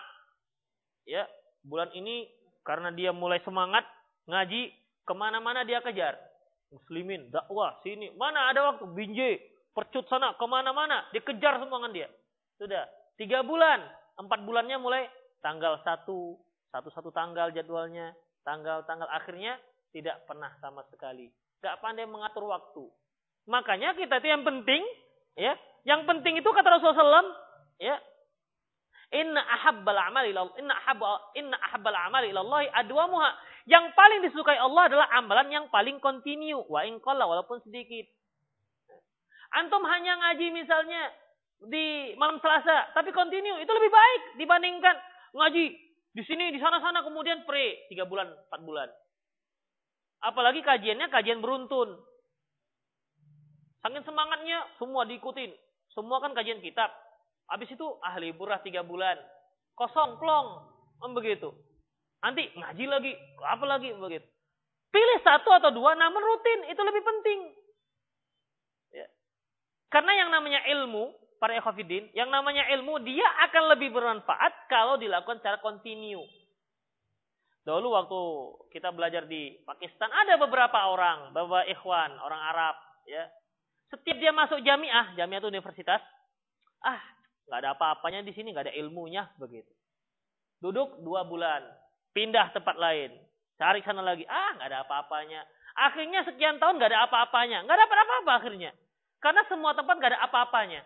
Ya, bulan ini karena dia mulai semangat ngaji, ke mana-mana dia kejar. Muslimin, dakwah, sini. Mana ada waktu? Binje, percut sana, ke mana-mana. Dikejar semua dia. Sudah. Tiga bulan. Empat bulannya mulai tanggal satu. Satu-satu tanggal jadwalnya. Tanggal-tanggal akhirnya Tidak pernah sama sekali. Gak pandai mengatur waktu. Makanya kita itu yang penting, ya, yang penting itu kata Rasulullah SAW, ya, Inna ahabbal amali inna ahabba inna ahabbal amali ilallah adwamuha. Yang paling disukai Allah adalah amalan yang paling kontinu, wa in walaupun sedikit. Antum hanya ngaji misalnya di malam Selasa, tapi kontinu, itu lebih baik dibandingkan ngaji di sini, di sana-sana, kemudian pre, tiga bulan, empat bulan. Apalagi kajiannya kajian beruntun. Saking semangatnya, semua diikutin. Semua kan kajian kitab. Habis itu ah liburlah tiga bulan. Kosong, plong. Begitu. Nanti ngaji lagi, apa lagi begitu. Pilih satu atau dua namun rutin, itu lebih penting. Ya. Karena yang namanya ilmu, para ekhafidin, yang namanya ilmu dia akan lebih bermanfaat kalau dilakukan secara kontinu. Dulu waktu kita belajar di Pakistan ada beberapa orang, beberapa ikhwan, orang Arab, ya. Setiap dia masuk jamiah, jamiah itu universitas, ah nggak ada apa-apanya di sini, nggak ada ilmunya begitu. Duduk dua bulan, pindah tempat lain, cari sana lagi, ah nggak ada apa-apanya. Akhirnya sekian tahun nggak ada apa-apanya, nggak dapat apa-apa akhirnya. Karena semua tempat nggak ada apa-apanya.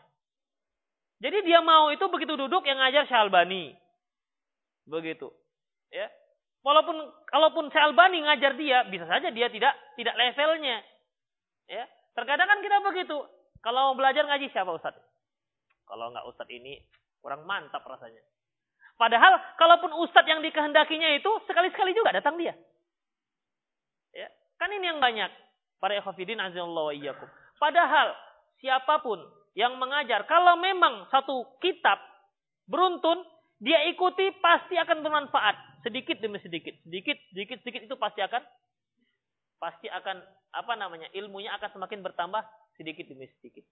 Jadi dia mau itu begitu duduk yang ngajar Syalbani. Begitu. Ya. Walaupun kalaupun Syalbani ngajar dia, bisa saja dia tidak tidak levelnya. Ya. Terkadang kan kita begitu. Kalau mau belajar ngaji siapa Ustaz? Kalau nggak ustadz ini kurang mantap rasanya. Padahal kalaupun ustadz yang dikehendakinya itu sekali-sekali juga datang dia. Ya, kan ini yang banyak. Para ikhwafidin azallahu wa iyyakum. Padahal siapa pun yang mengajar. Kalau memang satu kitab beruntun dia ikuti pasti akan bermanfaat. Sedikit demi sedikit. Sedikit sedikit sedikit itu pasti akan pasti akan apa namanya ilmunya akan semakin bertambah sedikit demi sedikit.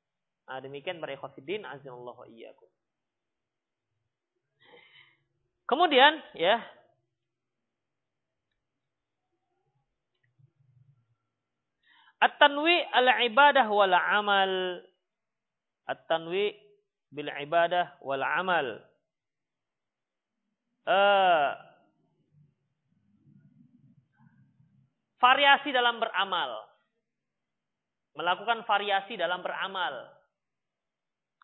Nah, demikian para ikhwatiddin azallahu iyyakum. Kemudian ya. At-tanwi al-ibadah wal amal. At-tanwi bil ibadah wal amal. Uh, variasi dalam beramal. Melakukan variasi dalam beramal.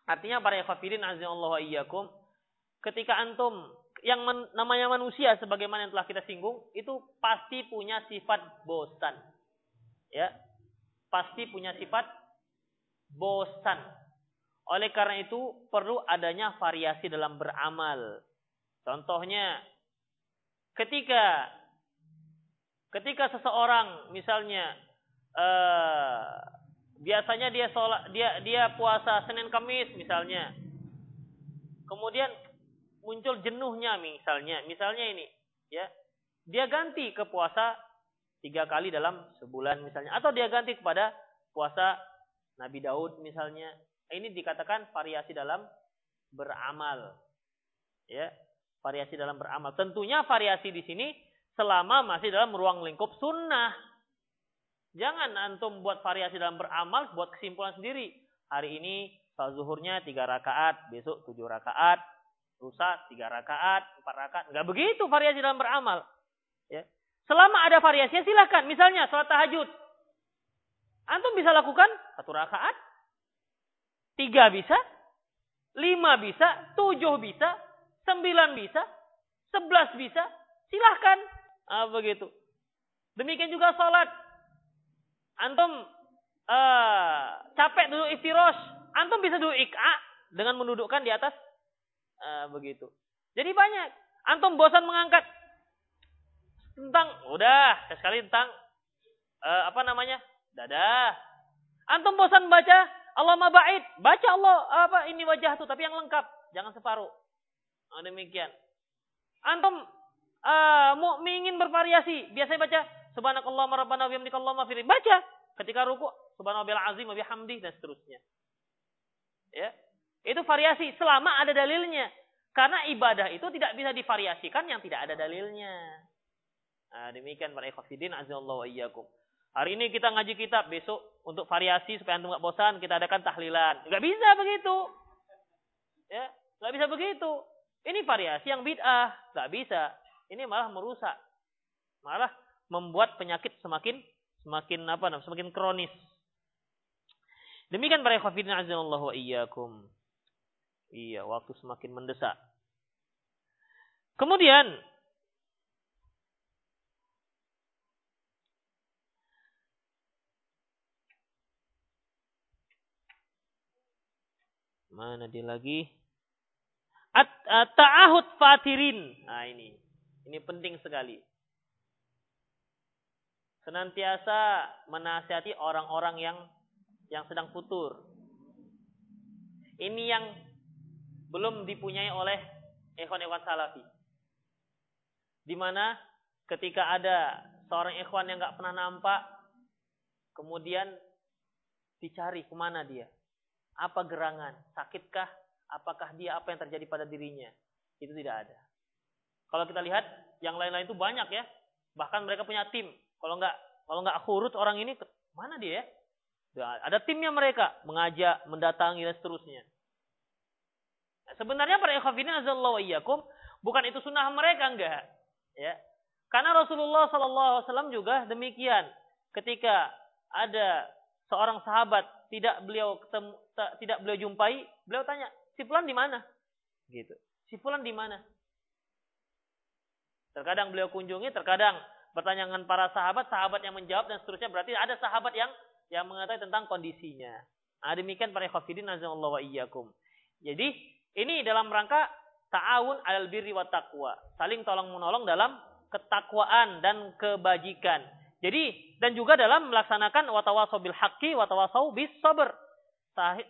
Artinya para ikhwafidin azallahu iyyakum, ketika antum yang men, namanya manusia sebagaimana yang telah kita singgung itu pasti punya sifat bosan. Ya. Pasti punya sifat bosan. Oleh karena itu perlu adanya variasi dalam beramal. Contohnya ketika ketika seseorang misalnya uh, biasanya dia sholat dia dia puasa Senin Kamis misalnya. Kemudian muncul jenuhnya misalnya. Misalnya ini ya. Dia ganti ke puasa tiga kali dalam sebulan misalnya. Atau dia ganti kepada puasa Nabi Daud misalnya ini dikatakan variasi dalam beramal ya variasi dalam beramal tentunya variasi di sini selama masih dalam ruang lingkup sunnah Jangan antum buat variasi dalam beramal, buat kesimpulan sendiri. Hari ini salat zuhurnya tiga rakaat, besok tujuh rakaat, lusa tiga rakaat, empat rakaat. Enggak begitu variasi dalam beramal. Ya. Selama ada variasinya silahkan. Misalnya sholat tahajud. Antum bisa lakukan satu rakaat, tiga bisa, lima bisa, tujuh bisa, sembilan bisa, sebelas bisa, silahkan. Ah, begitu. Demikian juga sholat antum uh, capek duduk iftirosh, antum bisa duduk ik'a dengan mendudukkan di atas uh, begitu. Jadi banyak. Antum bosan mengangkat tentang udah sekali tentang uh, apa namanya dadah. Antum bosan baca Allah mabait, baca Allah apa ini wajah tuh tapi yang lengkap, jangan separuh. Nah, demikian. Antum uh, mau ingin bervariasi, biasanya baca Subhanakallah rabbana wa bihamdika Allahumma firli. Baca ketika ruku subhanallah azim wa bihamdi dan seterusnya. Ya. Itu variasi selama ada dalilnya. Karena ibadah itu tidak bisa divariasikan yang tidak ada dalilnya. Nah, demikian para ikhwatiddin azallahu wa iyyakum. Hari ini kita ngaji kitab, besok untuk variasi supaya antum gak bosan, kita adakan tahlilan. Gak bisa begitu. Ya, gak bisa begitu. Ini variasi yang bid'ah, gak bisa. Ini malah merusak. Malah membuat penyakit semakin semakin apa namanya? Semakin kronis. Demikian para ikhwafidin azanallahu wa iyyakum. Iya, waktu semakin mendesak. Kemudian Mana dia lagi? At, ta'ahud fatirin. Nah ini. Ini penting sekali. Senantiasa menasihati orang-orang yang yang sedang futur. Ini yang belum dipunyai oleh ikhwan-ikhwan salafi. Di mana ketika ada seorang ikhwan yang nggak pernah nampak, kemudian dicari ke mana dia. Apa gerangan? Sakitkah? Apakah dia apa yang terjadi pada dirinya? Itu tidak ada. Kalau kita lihat yang lain-lain itu banyak ya. Bahkan mereka punya tim. Kalau nggak kalau nggak khurut orang ini mana dia ya? Ada timnya mereka mengajak, mendatangi dan seterusnya. Nah, sebenarnya para ikhwafidin azallahu iyyakum bukan itu sunnah mereka enggak, ya. Karena Rasulullah wasallam juga demikian. Ketika ada seorang sahabat tidak beliau ketemu tidak beliau jumpai, beliau tanya, "Si fulan di mana?" Gitu. "Si fulan di mana?" Terkadang beliau kunjungi, terkadang bertanya dengan para sahabat, sahabat yang menjawab dan seterusnya berarti ada sahabat yang yang mengetahui tentang kondisinya. Nah, demikian para khafidin azallahu wa iyyakum. Jadi, ini dalam rangka ta'awun alal birri wa taqwa, saling tolong menolong dalam ketakwaan dan kebajikan. Jadi dan juga dalam melaksanakan watawasau bil haqqi watawasau bis sabr.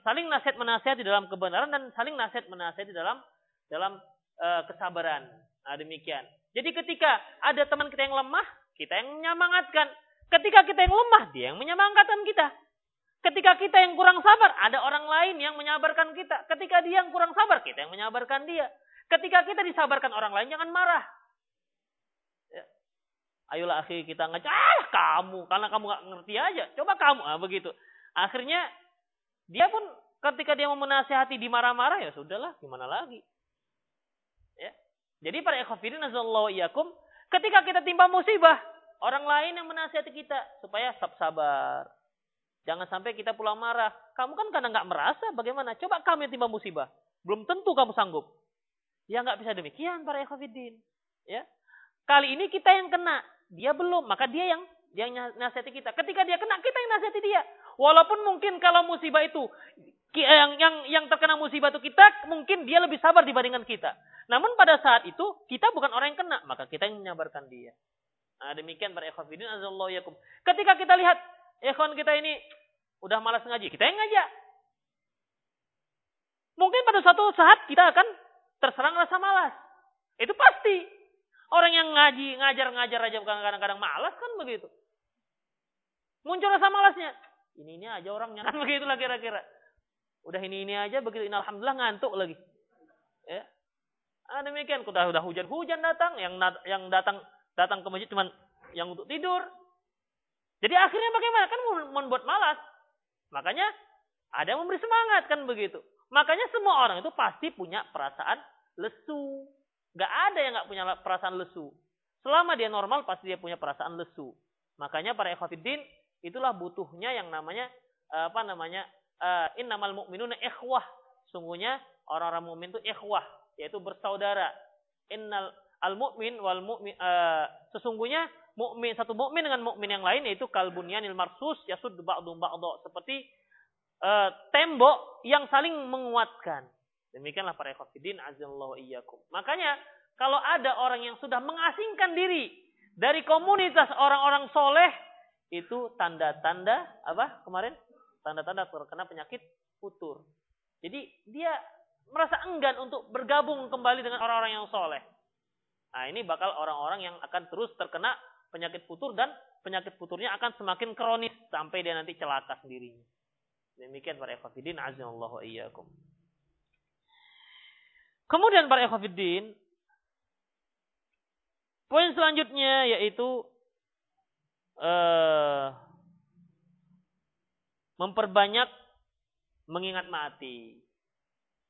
Saling nasihat menasihati dalam kebenaran dan saling nasihat menasihati dalam dalam uh, kesabaran. Nah, demikian. Jadi ketika ada teman kita yang lemah, kita yang menyemangatkan. Ketika kita yang lemah, dia yang menyemangatkan kita. Ketika kita yang kurang sabar, ada orang lain yang menyabarkan kita. Ketika dia yang kurang sabar, kita yang menyabarkan dia. Ketika kita disabarkan orang lain, jangan marah. Ayolah akhir kita ngajak, ah kamu, karena kamu nggak ngerti aja. Coba kamu, ah begitu. Akhirnya dia pun ketika dia mau menasihati di marah-marah ya sudahlah, gimana lagi. Ya. Jadi para ikhwafidin azallahu iyakum, ketika kita timpa musibah, orang lain yang menasihati kita supaya sabar. Jangan sampai kita pulang marah. Kamu kan kadang nggak merasa bagaimana? Coba kamu yang timpa musibah. Belum tentu kamu sanggup. Ya nggak bisa demikian para ikhwafidin. Ya. Kali ini kita yang kena dia belum, maka dia yang dia yang nasihati kita. Ketika dia kena, kita yang nasihati dia. Walaupun mungkin kalau musibah itu yang yang yang terkena musibah itu kita, mungkin dia lebih sabar dibandingkan kita. Namun pada saat itu kita bukan orang yang kena, maka kita yang menyabarkan dia. Nah, demikian para ikhwafidin azallahu yakum. Ketika kita lihat ikhwan kita ini udah malas ngaji, kita yang ngajak. Mungkin pada suatu saat kita akan terserang rasa malas. Itu pasti. Orang yang ngaji, ngajar-ngajar aja kadang-kadang malas kan begitu. Muncul rasa malasnya. Ini ini aja orangnya kan begitulah kira-kira. Udah ini ini aja begitu. Ini alhamdulillah ngantuk lagi. Ya. Ah, demikian. Udah udah hujan-hujan datang, yang yang datang datang ke masjid cuma yang untuk tidur. Jadi akhirnya bagaimana? Kan membuat malas. Makanya ada yang memberi semangat kan begitu. Makanya semua orang itu pasti punya perasaan lesu. Gak ada yang gak punya perasaan lesu. Selama dia normal, pasti dia punya perasaan lesu. Makanya para ikhwatiddin, itulah butuhnya yang namanya, apa namanya, uh, innamal mu'minuna ikhwah. Sungguhnya orang-orang mukmin itu ikhwah, yaitu bersaudara. Innal al mu'min wal mu'min uh, sesungguhnya mukmin satu mukmin dengan mukmin yang lain yaitu kalbunyanil marsus yasud ba'dum ba'dha seperti tembok yang saling menguatkan. Demikianlah para ikhwatiddin azallahu iyyakum. Makanya kalau ada orang yang sudah mengasingkan diri dari komunitas orang-orang soleh itu tanda-tanda apa kemarin? Tanda-tanda terkena penyakit futur. Jadi dia merasa enggan untuk bergabung kembali dengan orang-orang yang soleh. Nah ini bakal orang-orang yang akan terus terkena penyakit futur dan penyakit futurnya akan semakin kronis sampai dia nanti celaka sendirinya. Demikian para ikhwatiddin azallahu iyyakum. Kemudian para ekhafiddin, poin selanjutnya yaitu uh, memperbanyak mengingat mati.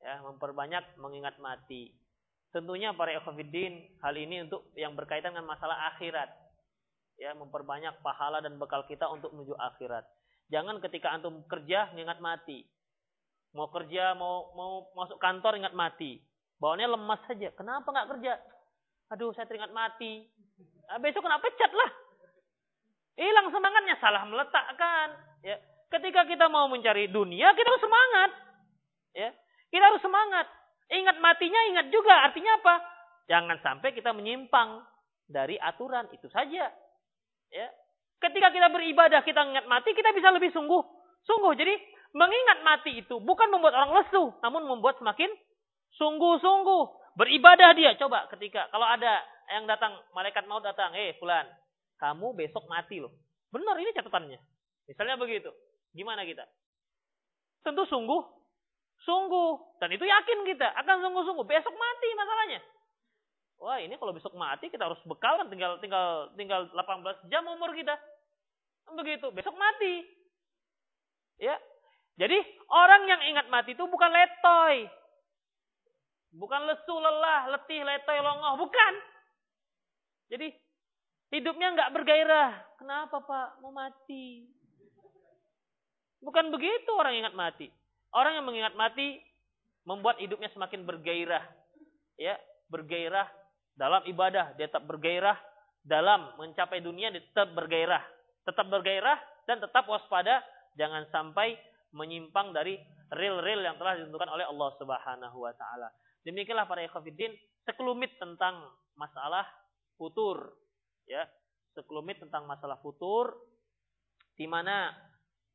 Ya, memperbanyak mengingat mati. Tentunya para ekhafiddin hal ini untuk yang berkaitan dengan masalah akhirat. ya memperbanyak pahala dan bekal kita untuk menuju akhirat. Jangan ketika antum kerja ingat mati. Mau kerja, mau mau masuk kantor ingat mati. Bawaannya lemas saja. Kenapa nggak kerja? Aduh, saya teringat mati. Nah, besok kena pecat lah. Hilang semangatnya, salah meletakkan. Ya. Ketika kita mau mencari dunia, kita harus semangat. Ya. Kita harus semangat. Ingat matinya, ingat juga. Artinya apa? Jangan sampai kita menyimpang dari aturan. Itu saja. Ya. Ketika kita beribadah, kita ingat mati, kita bisa lebih sungguh. Sungguh. Jadi, mengingat mati itu bukan membuat orang lesu, namun membuat semakin sungguh-sungguh. Beribadah dia. Coba ketika, kalau ada yang datang, malaikat mau datang, eh fulan, kamu besok mati loh. Benar, ini catatannya. Misalnya begitu. Gimana kita? Tentu sungguh, sungguh. Dan itu yakin kita, akan sungguh-sungguh. Besok mati masalahnya. Wah ini kalau besok mati kita harus bekal kan tinggal tinggal tinggal 18 jam umur kita. Begitu, besok mati. Ya. Jadi orang yang ingat mati itu bukan letoy. Bukan lesu, lelah, letih, letoy, longoh. Bukan. Jadi hidupnya nggak bergairah. Kenapa pak? Mau mati. Bukan begitu orang ingat mati. Orang yang mengingat mati membuat hidupnya semakin bergairah. Ya, bergairah dalam ibadah, dia tetap bergairah. Dalam mencapai dunia, dia tetap bergairah. Tetap bergairah dan tetap waspada. Jangan sampai menyimpang dari real-real yang telah ditentukan oleh Allah Subhanahu wa taala. Demikianlah para ikhwatiddin sekelumit tentang masalah futur ya. Sekelumit tentang masalah futur di mana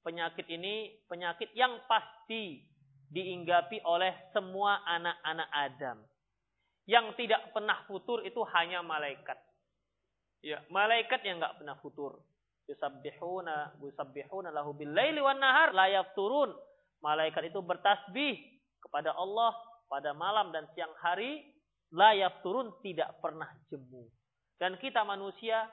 penyakit ini penyakit yang pasti diinggapi oleh semua anak-anak Adam. Yang tidak pernah futur itu hanya malaikat. Ya, malaikat yang nggak pernah futur. Yusabbihuna, yusabbihuna lahu bil laili wan nahar la yafturun. Malaikat itu bertasbih kepada Allah pada malam dan siang hari la yafturun tidak pernah jemu. Dan kita manusia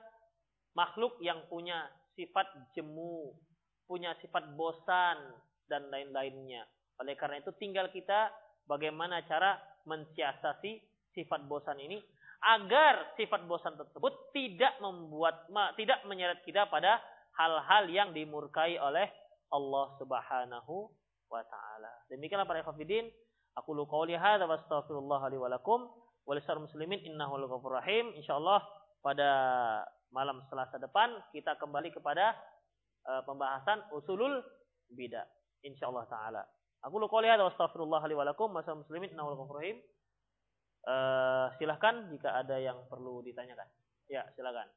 makhluk yang punya sifat jemu, punya sifat bosan dan lain-lainnya. Oleh karena itu tinggal kita bagaimana cara mensiasati sifat bosan ini agar sifat bosan tersebut tidak membuat tidak menyeret kita pada hal-hal yang dimurkai oleh Allah Subhanahu wa taala. Demikianlah para ikhwatiddin, aku lu qauli hadza wa astaghfirullah li wa lakum wa muslimin innahu ghafurur rahim. Insyaallah pada malam Selasa depan kita kembali kepada uh, pembahasan usulul bidah insyaallah taala. Aku lu qouli hadza wa astaghfirullah li wa lakum wa muslimin innahu ghafurur rahim. Uh, silahkan jika ada yang perlu ditanyakan. Ya, silakan.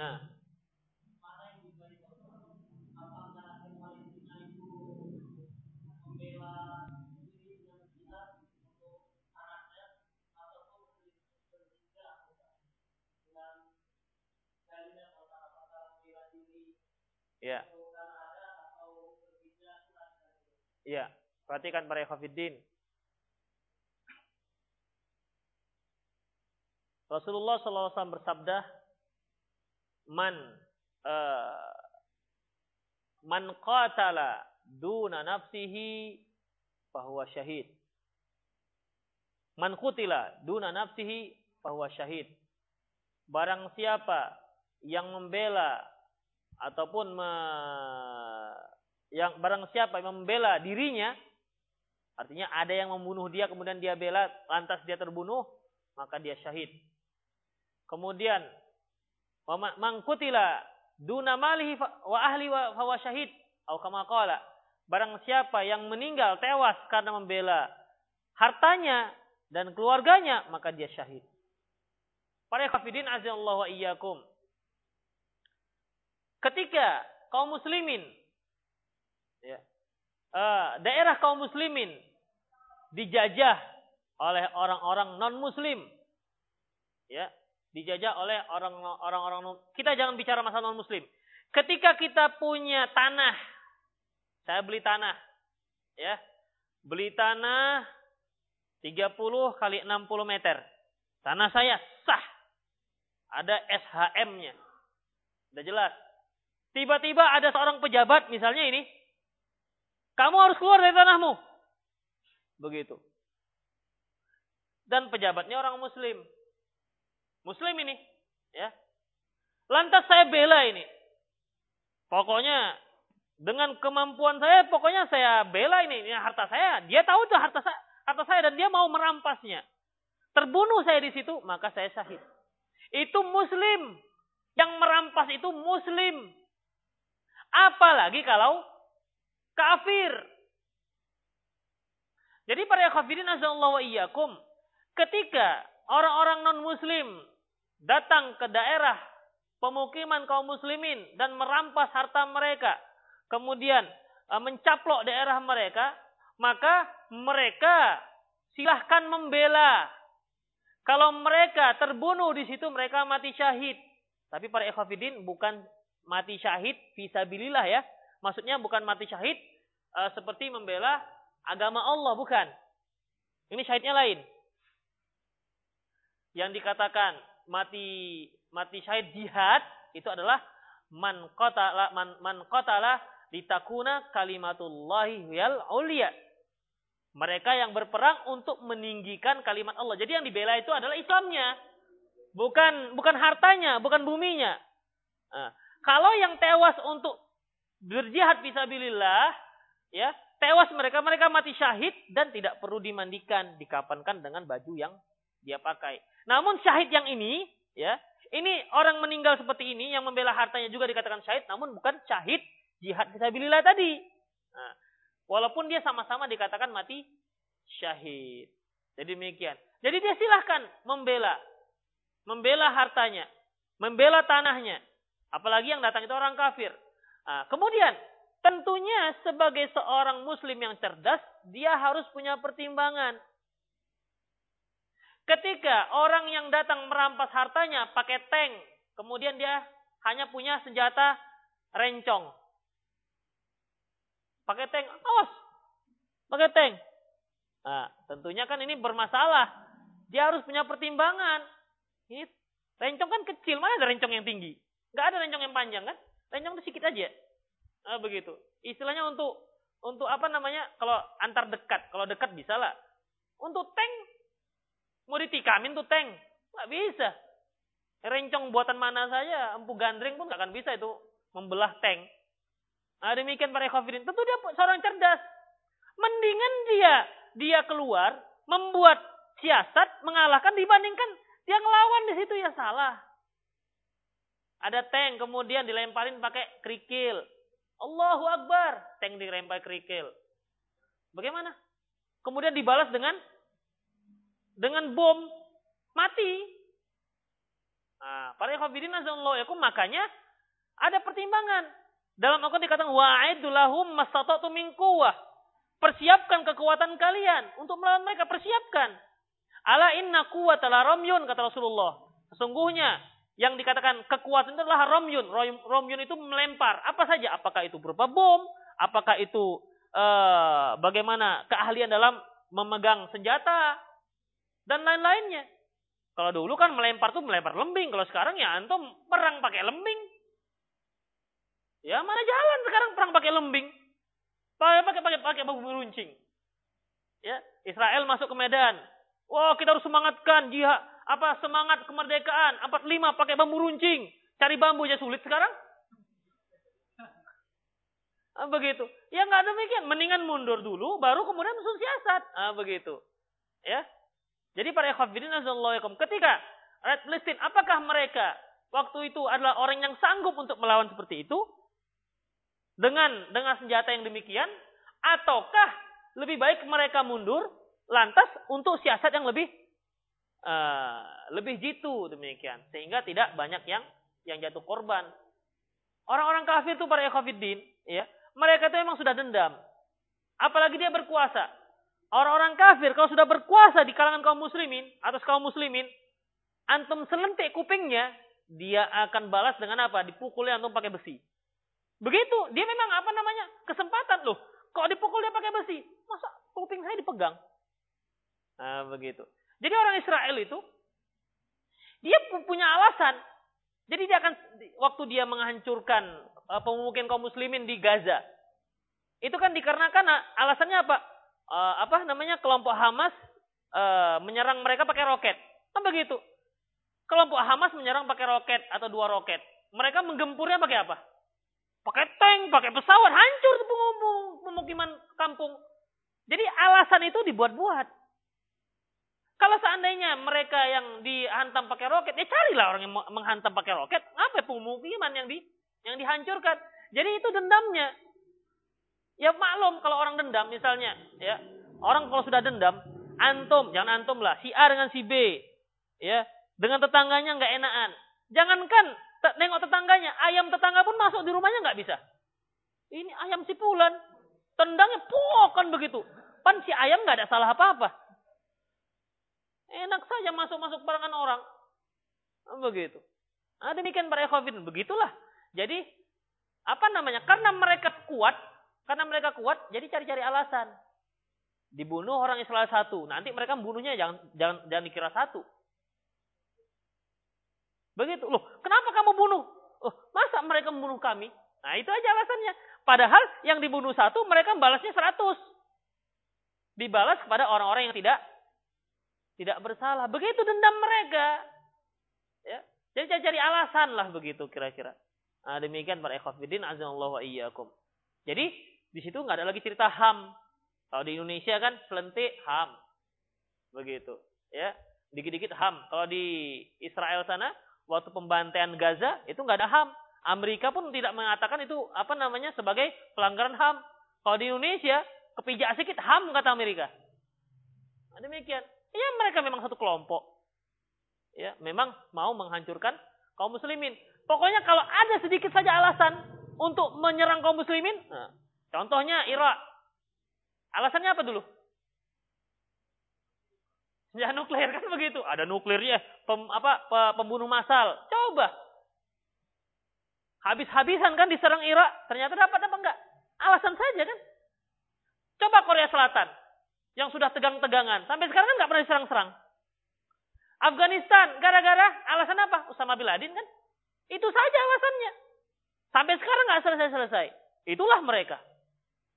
Nah. Ya. Ya, perhatikan para ikhwatiddin. Rasulullah SAW bersabda, "Man uh, man qatala duna nafsihi fahuwa syahid." Man kutila duna nafsihi fahuwa syahid. Barang siapa yang membela ataupun me, yang barang siapa yang membela dirinya artinya ada yang membunuh dia kemudian dia bela lantas dia terbunuh maka dia syahid. Kemudian mangkutila duna malihi wa ahli wa fawa syahid atau kama qala. Barang siapa yang meninggal tewas karena membela hartanya dan keluarganya maka dia syahid. Para kafidin azallahu wa iyyakum ketika kaum muslimin. Ya, uh, daerah kaum muslimin dijajah oleh orang-orang non muslim ya dijajah oleh orang-orang kita jangan bicara masalah non muslim ketika kita punya tanah saya beli tanah ya. Beli tanah 30 kali 60 meter. Tanah saya sah. Ada SHM-nya udah jelas Tiba-tiba ada seorang pejabat misalnya ini. Kamu harus keluar dari tanahmu. Begitu. Dan pejabatnya orang muslim. Muslim ini, ya. Lantas saya bela ini. Pokoknya dengan kemampuan saya, pokoknya saya bela ini, ini harta saya. Dia tahu itu harta saya, harta saya dan dia mau merampasnya. Terbunuh saya di situ, maka saya syahid. Itu muslim. Yang merampas itu muslim. Apalagi kalau kafir. Jadi para kafirin azallahu iyyakum, ketika orang-orang non-muslim datang ke daerah pemukiman kaum muslimin dan merampas harta mereka, kemudian e, mencaplok daerah mereka, maka mereka silahkan membela. Kalau mereka terbunuh di situ mereka mati syahid. Tapi para ikhwafidin bukan mati syahid visabilillah ya. Maksudnya bukan mati syahid uh, seperti membela agama Allah, bukan. Ini syahidnya lain. Yang dikatakan mati mati syahid jihad itu adalah man qatala man, man qatala litakuna kalimatullahi wal ulia. Mereka yang berperang untuk meninggikan kalimat Allah. Jadi yang dibela itu adalah Islamnya. Bukan bukan hartanya, bukan buminya. Nah, kalau yang tewas untuk berjihad fisabilillah, ya, tewas mereka, mereka mati syahid dan tidak perlu dimandikan, dikapankan dengan baju yang dia pakai. Namun syahid yang ini, ya, ini orang meninggal seperti ini yang membela hartanya juga dikatakan syahid, namun bukan syahid jihad fisabilillah tadi. Nah, walaupun dia sama-sama dikatakan mati syahid. Jadi demikian. Jadi dia silahkan membela, membela hartanya, membela tanahnya, Apalagi yang datang itu orang kafir. Nah, kemudian, tentunya sebagai seorang muslim yang cerdas, dia harus punya pertimbangan. Ketika orang yang datang merampas hartanya pakai tank, kemudian dia hanya punya senjata rencong. Pakai tank, awas. Pakai tank. Nah, tentunya kan ini bermasalah. Dia harus punya pertimbangan. Ini rencong kan kecil, mana ada rencong yang tinggi? Nggak ada rencong yang panjang kan? Rencong itu sedikit aja. Nah, begitu. Istilahnya untuk untuk apa namanya? Kalau antar dekat, kalau dekat bisa lah. Untuk tank mau ditikamin tuh tank, nggak bisa. Rencong buatan mana saja, empu gandring pun nggak akan bisa itu membelah tank. Nah, demikian para kafirin. Tentu dia seorang cerdas. Mendingan dia dia keluar membuat siasat mengalahkan dibandingkan dia ngelawan di situ ya salah. Ada tank kemudian dilemparin pakai kerikil. Allahu Akbar. Tank dilempar kerikil. Bagaimana? Kemudian dibalas dengan dengan bom mati. Nah, para khafidin yakum makanya ada pertimbangan. Dalam Al-Quran dikatakan wa'idulahum masatatu min quwwah. Persiapkan kekuatan kalian untuk melawan mereka, persiapkan. Ala inna quwwata kata Rasulullah. Sesungguhnya yang dikatakan kekuatan itu adalah romyun. Romyun itu melempar apa saja, apakah itu berupa bom, apakah itu uh, bagaimana keahlian dalam memegang senjata dan lain-lainnya. Kalau dulu kan melempar tuh melempar lembing, kalau sekarang ya antum perang pakai lembing. Ya mana jalan sekarang perang pakai lembing? Pakai pakai pakai pakai bambu runcing. Ya, Israel masuk ke Medan. Wah, kita harus semangatkan jihad apa semangat kemerdekaan, 45 pakai bambu runcing, cari bambu aja sulit sekarang. Ah, begitu. Ya nggak demikian, mendingan mundur dulu, baru kemudian musuh siasat. Ah, begitu. Ya. Jadi para ikhwafidin azallahu ketika rakyat Palestina, apakah mereka waktu itu adalah orang yang sanggup untuk melawan seperti itu? Dengan dengan senjata yang demikian ataukah lebih baik mereka mundur lantas untuk siasat yang lebih uh, lebih jitu demikian sehingga tidak banyak yang yang jatuh korban. Orang-orang kafir itu para ekofidin, ya, mereka itu memang sudah dendam. Apalagi dia berkuasa. Orang-orang kafir kalau sudah berkuasa di kalangan kaum muslimin atas kaum muslimin, antum selentik kupingnya, dia akan balas dengan apa? Dipukulnya antum pakai besi. Begitu, dia memang apa namanya? kesempatan loh. Kok dipukul dia pakai besi? Masa kuping saya dipegang? Nah, begitu. Jadi orang Israel itu dia punya alasan. Jadi dia akan waktu dia menghancurkan uh, pemukiman kaum muslimin di Gaza. Itu kan dikarenakan alasannya apa? uh, apa namanya kelompok Hamas uh, menyerang mereka pakai roket. Kan begitu. Kelompok Hamas menyerang pakai roket atau dua roket. Mereka menggempurnya pakai apa? Pakai tank, pakai pesawat, hancur pemukiman kampung. Jadi alasan itu dibuat-buat. Kalau seandainya mereka yang dihantam pakai roket, ya carilah orang yang menghantam pakai roket. Apa pemukiman yang di yang dihancurkan? Jadi itu dendamnya. Ya maklum kalau orang dendam misalnya, ya orang kalau sudah dendam, antum jangan antum lah, si A dengan si B, ya dengan tetangganya nggak enakan. Jangankan nengok tetangganya, ayam tetangga pun masuk di rumahnya nggak bisa. Ini ayam si Pulan, tendangnya pokan begitu. Pan si ayam nggak ada salah apa-apa. Enak saja masuk-masuk barangan orang. Begitu. Nah, demikian para ikhwafin. Begitulah. Jadi, apa namanya? Karena mereka kuat, karena mereka kuat, jadi cari-cari alasan. Dibunuh orang Israel satu. Nanti mereka membunuhnya jangan, jangan, jangan dikira satu. Begitu. Loh, kenapa kamu bunuh? Oh, masa mereka membunuh kami? Nah, itu aja alasannya. Padahal yang dibunuh satu, mereka membalasnya seratus. Dibalas kepada orang-orang yang tidak tidak bersalah. Begitu dendam mereka. Ya. Jadi cari-cari alasan lah begitu kira-kira. Nah, demikian para ikhwafidin azanallahu wa iyyakum. Jadi di situ nggak ada lagi cerita ham. Kalau di Indonesia kan selentik ham. Begitu. Ya. Dikit-dikit ham. Kalau di Israel sana, waktu pembantaian Gaza, itu nggak ada ham. Amerika pun tidak mengatakan itu apa namanya sebagai pelanggaran ham. Kalau di Indonesia, kepijak sedikit ham kata Amerika. Nah, demikian. Ya mereka memang satu kelompok. Ya, memang mau menghancurkan kaum muslimin. Pokoknya kalau ada sedikit saja alasan untuk menyerang kaum muslimin, nah, Contohnya Irak. Alasannya apa dulu? Senjata nuklir kan begitu. Ada nuklirnya, pem, apa pembunuh massal. Coba. Habis-habisan kan diserang Irak. Ternyata dapat apa enggak? Alasan saja kan. Coba Korea Selatan. Yang sudah tegang-tegangan. Sampai sekarang kan enggak pernah diserang-serang. Afghanistan. Gara-gara alasan apa? Usama bin Laden kan. Itu saja alasannya. Sampai sekarang enggak selesai-selesai. Itulah mereka.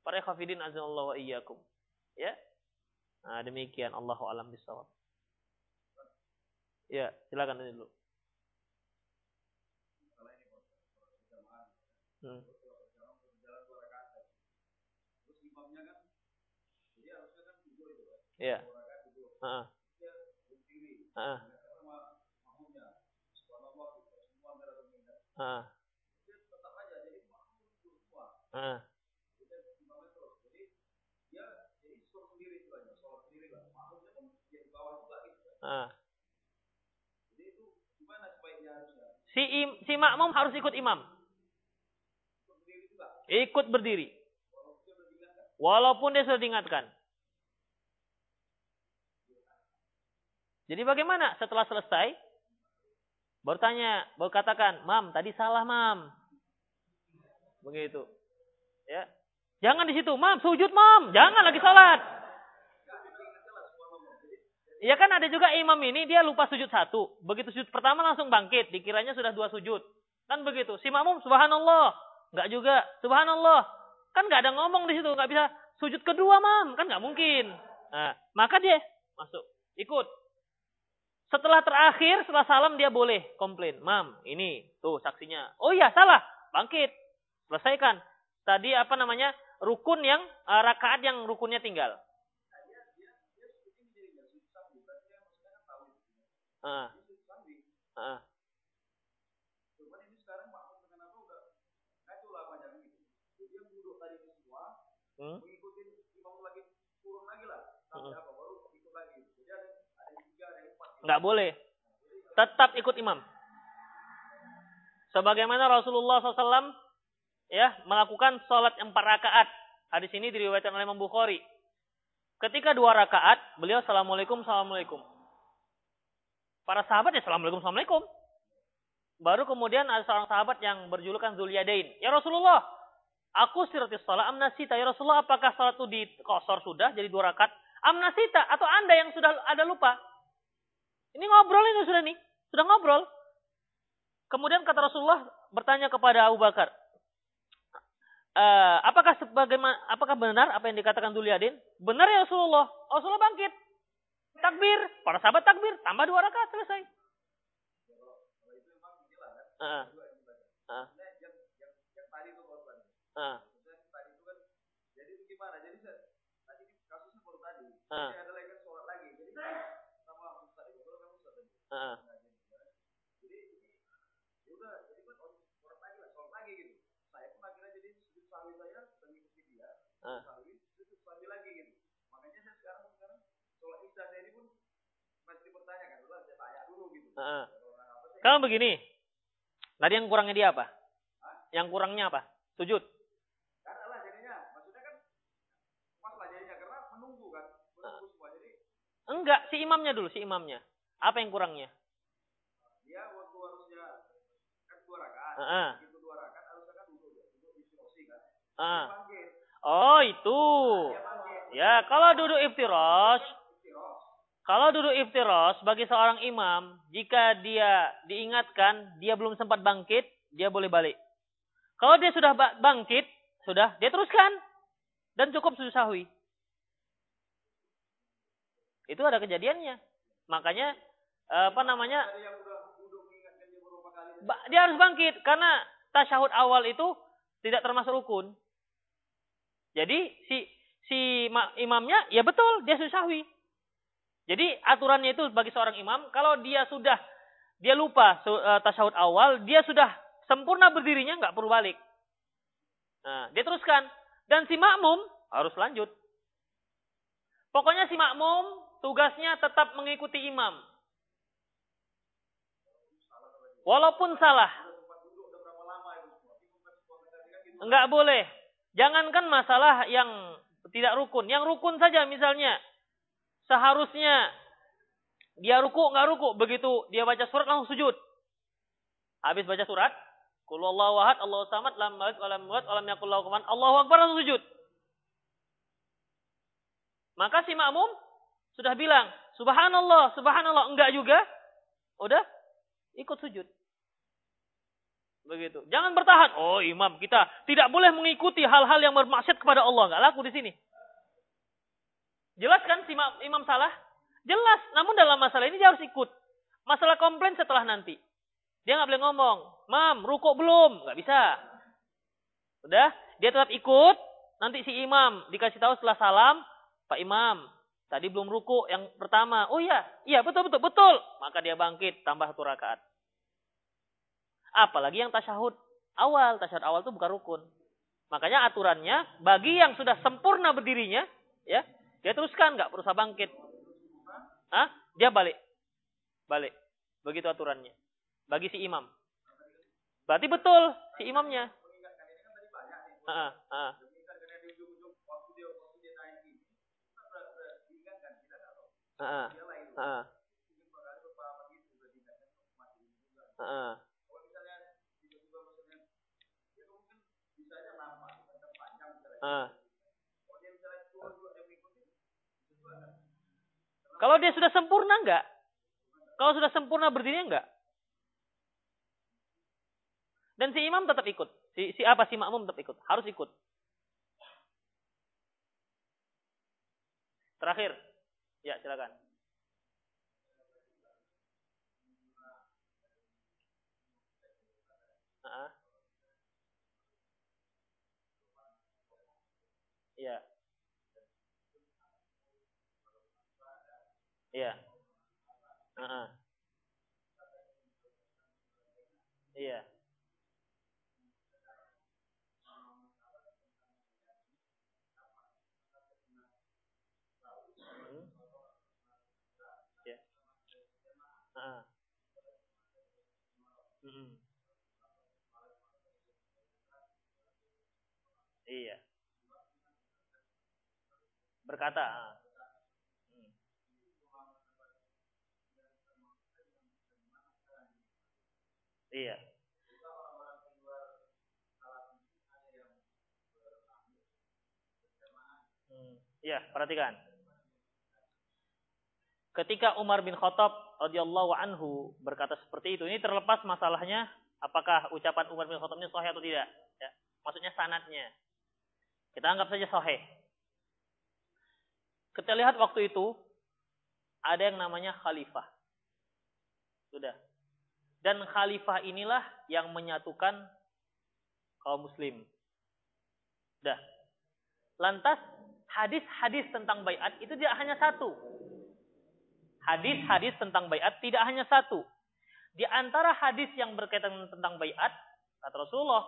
Para khafidin azallahu wa iyyakum. Ya. Nah, demikian Allahu alam bisawab. Ya, silakan ini dulu. Hmm. Iya. Heeh. Heeh. Heeh. Si im, si makmum harus ikut imam. Ikut berdiri. Walaupun dia sudah diingatkan. Jadi bagaimana setelah selesai? Baru tanya, baru katakan, "Mam, tadi salah, Mam." Begitu. Ya. Jangan di situ, "Mam, sujud, Mam." Jangan lagi salat. Ya kan ada juga imam ini dia lupa sujud satu. Begitu sujud pertama langsung bangkit. Dikiranya sudah dua sujud. Kan begitu. Si makmum subhanallah. Enggak juga. Subhanallah. Kan enggak ada ngomong di situ. Enggak bisa sujud kedua mam. Kan enggak mungkin. Nah, maka dia masuk. Ikut. Setelah terakhir, setelah salam dia boleh komplain. Mam, ini tuh saksinya. Oh iya salah. Bangkit. Selesaikan. Tadi apa namanya? Rukun yang, uh, rakaat yang rukunnya tinggal. Ah. Ah. Cuman ini sekarang maksud kenapa udah kacau lah banyak gitu. Jadi yang duduk tadi semua hmm? mengikuti imam lagi turun lagi lah. Sampai hmm. apa baru ikut lagi. Jadi ada ada tiga Enggak boleh. Tetap ikut imam. Sebagaimana Rasulullah SAW ya melakukan sholat empat rakaat. Hadis ini diriwayatkan oleh Imam Bukhari. Ketika dua rakaat, beliau assalamualaikum, assalamualaikum. Para sahabat ya Assalamualaikum, Assalamualaikum. Baru kemudian ada seorang sahabat yang berjulukan Zulyadain. Ya Rasulullah, aku siratis salat amnasita. Ya Rasulullah, apakah salat itu dikosor sudah jadi dua rakaat? Amnasita atau anda yang sudah ada lupa? Ini ngobrol ini sudah nih. Sudah ngobrol. Kemudian kata Rasulullah bertanya kepada Abu Bakar. uh, apakah sebagaimana apakah benar apa yang dikatakan Duliadin? Benar ya Rasulullah. Rasulullah bangkit. Takbir, para sahabat takbir, tambah dua rakaat selesai. Uh, uh, uh. Uh. Uh. Uh. lagi gitu. Makanya saya sekarang sekarang sholat isya saya ini pun masih dipertanyakan dulu saya tanya dulu gitu. Uh. Kalau begini, tadi yang kurangnya dia apa? Hah? Yang kurangnya apa? Sujud. Karena lah jadinya, maksudnya kan pas lah jadinya karena menunggu kan, menunggu uh. semua jadi. Enggak, si imamnya dulu, si imamnya. Apa yang kurangnya? Dia waktu harusnya kan dua rakaat. Uh -uh. Itu dua rakaat harusnya kan duduk, duduk di kan. Uh. Oh itu. Ya kalau duduk iftiros, kalau duduk iftiros bagi seorang imam, jika dia diingatkan dia belum sempat bangkit, dia boleh balik. Kalau dia sudah bangkit, sudah dia teruskan dan cukup sujud sahwi. Itu ada kejadiannya. Makanya apa namanya? Dia harus bangkit karena tasyahud awal itu tidak termasuk rukun. Jadi si si imamnya ya betul dia sahwi. Jadi aturannya itu bagi seorang imam kalau dia sudah dia lupa uh, tasyahud awal, dia sudah sempurna berdirinya nggak perlu balik. Nah, dia teruskan dan si makmum harus lanjut. Pokoknya si makmum tugasnya tetap mengikuti imam. Walaupun salah. Enggak boleh. Jangankan masalah yang tidak rukun, yang rukun saja misalnya seharusnya dia ruku nggak ruku begitu dia baca surat langsung sujud. Habis baca surat, Qul Allahu ahad, Allahu samad, lam yalid wa lam yulad wa lam yakul Allahu akbar langsung sujud. Maka si makmum sudah bilang, Subhanallah, Subhanallah, enggak juga. Udah ikut sujud. Begitu. Jangan bertahan. Oh, imam kita tidak boleh mengikuti hal-hal yang bermaksud kepada Allah. Enggak laku di sini. Jelas kan si imam salah? Jelas. Namun dalam masalah ini dia harus ikut. Masalah komplain setelah nanti. Dia nggak boleh ngomong, "Mam, rukuk belum?" Nggak bisa. Udah, dia tetap ikut. Nanti si imam dikasih tahu setelah salam, "Pak Imam, tadi belum rukuk yang pertama." "Oh iya, iya betul betul betul." Maka dia bangkit tambah satu rakaat. Apalagi yang tasyahud awal. Tasyahud awal itu bukan rukun. Makanya aturannya bagi yang sudah sempurna berdirinya, ya, dia teruskan nggak berusaha bangkit. Hah? Dia balik. Balik. Begitu aturannya. Bagi si imam. Berarti betul si imamnya. Heeh. Kalau dia sudah sempurna enggak? Kalau sudah sempurna berdiri enggak? Dan si imam tetap ikut. Si, si apa si makmum tetap ikut. Harus ikut. Terakhir. Ya, silakan. Iya. Iya. Uh -uh. Iya. Hmm. Iya. Uh -uh. Hmm. Iya berkata. Hmm. Iya. Iya, perhatikan. Ketika Umar bin Khattab radhiyallahu anhu berkata seperti itu, ini terlepas masalahnya apakah ucapan Umar bin Khattab ini sahih atau tidak. Ya. Maksudnya sanatnya. Kita anggap saja sahih. Kita lihat waktu itu ada yang namanya khalifah. Sudah. Dan khalifah inilah yang menyatukan kaum muslim. Sudah. Lantas hadis-hadis tentang bayat itu tidak hanya satu. Hadis-hadis tentang bayat tidak hanya satu. Di antara hadis yang berkaitan tentang bayat, kata Rasulullah,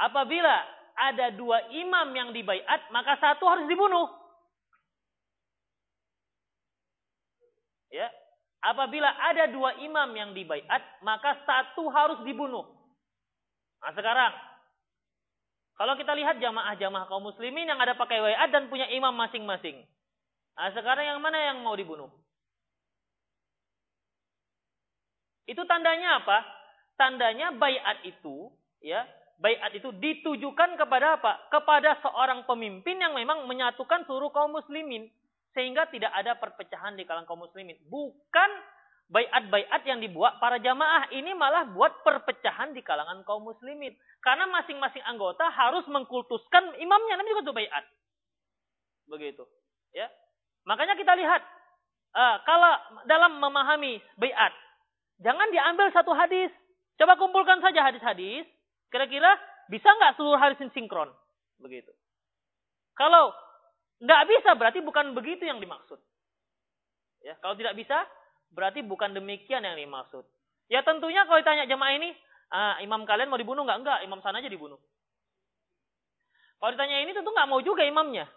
apabila ada dua imam yang dibayat, maka satu harus dibunuh. Ya, apabila ada dua imam yang dibayat, maka satu harus dibunuh. Nah sekarang, kalau kita lihat jamaah-jamaah kaum muslimin yang ada pakai bayat dan punya imam masing-masing. Nah sekarang yang mana yang mau dibunuh? Itu tandanya apa? Tandanya bayat itu, ya, bayat itu ditujukan kepada apa? Kepada seorang pemimpin yang memang menyatukan seluruh kaum muslimin sehingga tidak ada perpecahan di kalangan kaum muslimin. Bukan bayat-bayat yang dibuat para jamaah ini malah buat perpecahan di kalangan kaum muslimin. Karena masing-masing anggota harus mengkultuskan imamnya namanya juga bayat. Begitu, ya. Makanya kita lihat uh, kalau dalam memahami bayat, jangan diambil satu hadis. Coba kumpulkan saja hadis-hadis. Kira-kira bisa nggak seluruh hadis sinkron? Begitu. Kalau nggak bisa, berarti bukan begitu yang dimaksud. Ya, kalau tidak bisa, berarti bukan demikian yang dimaksud. Ya tentunya kalau ditanya jemaah ini, ah, imam kalian mau dibunuh nggak? Enggak, imam sana aja dibunuh. Kalau ditanya ini tentu nggak mau juga imamnya.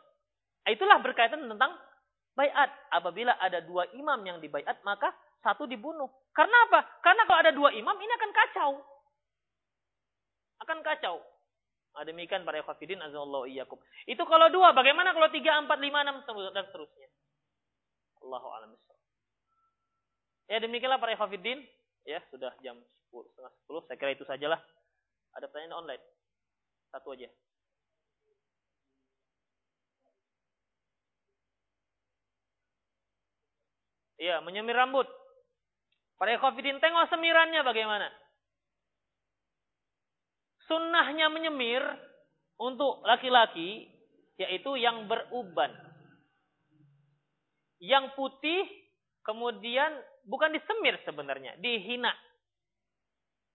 Itulah berkaitan tentang bayat. Apabila ada dua imam yang dibayat, maka satu dibunuh. Karena apa? Karena kalau ada dua imam, ini akan kacau. Akan kacau. Nah, demikian para ikhwafidin azallahu iyyakum. Itu kalau dua, bagaimana kalau tiga, empat, lima, enam, dan seterusnya. Allahu a'lam Ya demikianlah para ikhwafidin. Ya, sudah jam 10, setengah 10. Saya kira itu sajalah. Ada pertanyaan online? Satu aja. Iya, menyemir rambut. Para ikhwafidin tengok semirannya bagaimana. Sunnahnya menyemir untuk laki-laki yaitu yang beruban. Yang putih kemudian bukan disemir sebenarnya, dihina.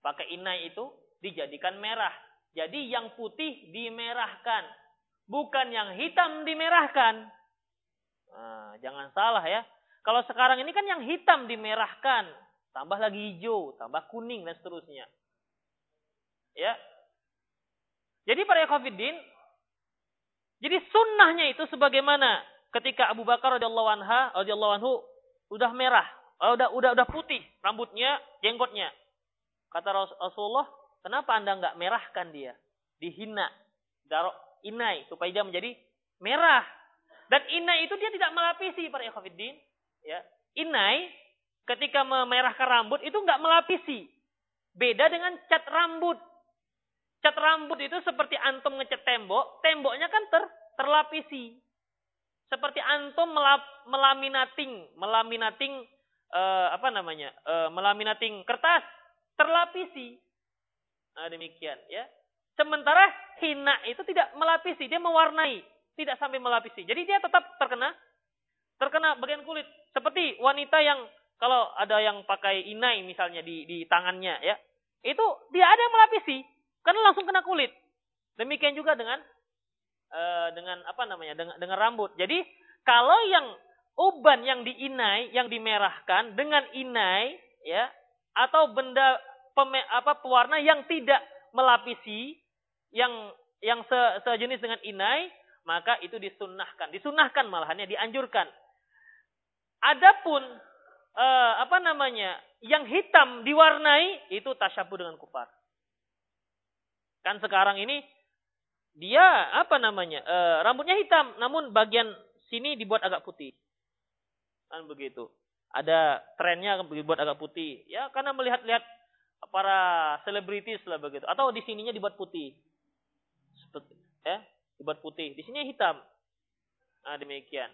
Pakai inai itu dijadikan merah. Jadi yang putih dimerahkan, bukan yang hitam dimerahkan. Nah, jangan salah ya. Kalau sekarang ini kan yang hitam dimerahkan, tambah lagi hijau, tambah kuning dan seterusnya. Ya. Jadi para ekofidin, jadi sunnahnya itu sebagaimana ketika Abu Bakar radhiyallahu anha radhiyallahu anhu udah merah, udah udah udah putih rambutnya, jenggotnya. Kata Rasulullah, kenapa anda nggak merahkan dia? Dihina, darok inai supaya dia menjadi merah. Dan inai itu dia tidak melapisi para ekofidin. Ya, inai ketika memerahkan rambut itu nggak melapisi. Beda dengan cat rambut. Cat rambut itu seperti antum ngecat tembok, temboknya kan ter, terlapisi. Seperti antum melap, melaminating, melaminating uh, apa namanya? Uh, melaminating kertas, terlapisi. Nah, demikian ya. Sementara hina itu tidak melapisi, dia mewarnai, tidak sampai melapisi. Jadi dia tetap terkena terkena bagian kulit. Seperti wanita yang kalau ada yang pakai inai misalnya di, di tangannya ya, itu dia ada yang melapisi, karena langsung kena kulit. Demikian juga dengan uh, dengan apa namanya dengan, dengan rambut. Jadi kalau yang uban yang diinai, yang dimerahkan dengan inai ya atau benda peme, apa pewarna yang tidak melapisi yang yang se, sejenis dengan inai, maka itu disunnahkan. Disunnahkan malahannya dianjurkan. Adapun uh, apa namanya yang hitam diwarnai itu tasyabuh dengan kufar. Kan sekarang ini dia apa namanya uh, rambutnya hitam, namun bagian sini dibuat agak putih. Kan begitu. Ada trennya dibuat agak putih. Ya karena melihat-lihat para selebritis lah begitu. Atau di sininya dibuat putih. Seperti, ya, dibuat putih. Di sini hitam. Nah, demikian.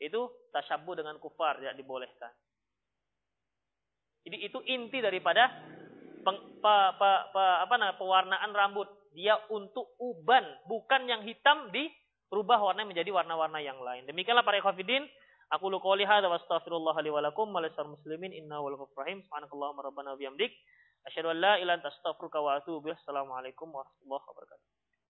Itu tasyabuh dengan kufar tidak dibolehkan. Jadi itu inti daripada peng, pe, pe, pe, apa nah, pewarnaan rambut. dia untuk uban, bukan yang hitam dirubah warna menjadi warna-warna yang lain. Demikianlah para ikhwafidin, aku lu qouli hadza wa astaghfirullah li wa lakum wa muslimin innahu wal rahim. Subhanakallahumma rabbana wa bihamdik asyhadu an la ilaha illa anta astaghfiruka wa atubu ilaik. Assalamualaikum warahmatullahi wabarakatuh.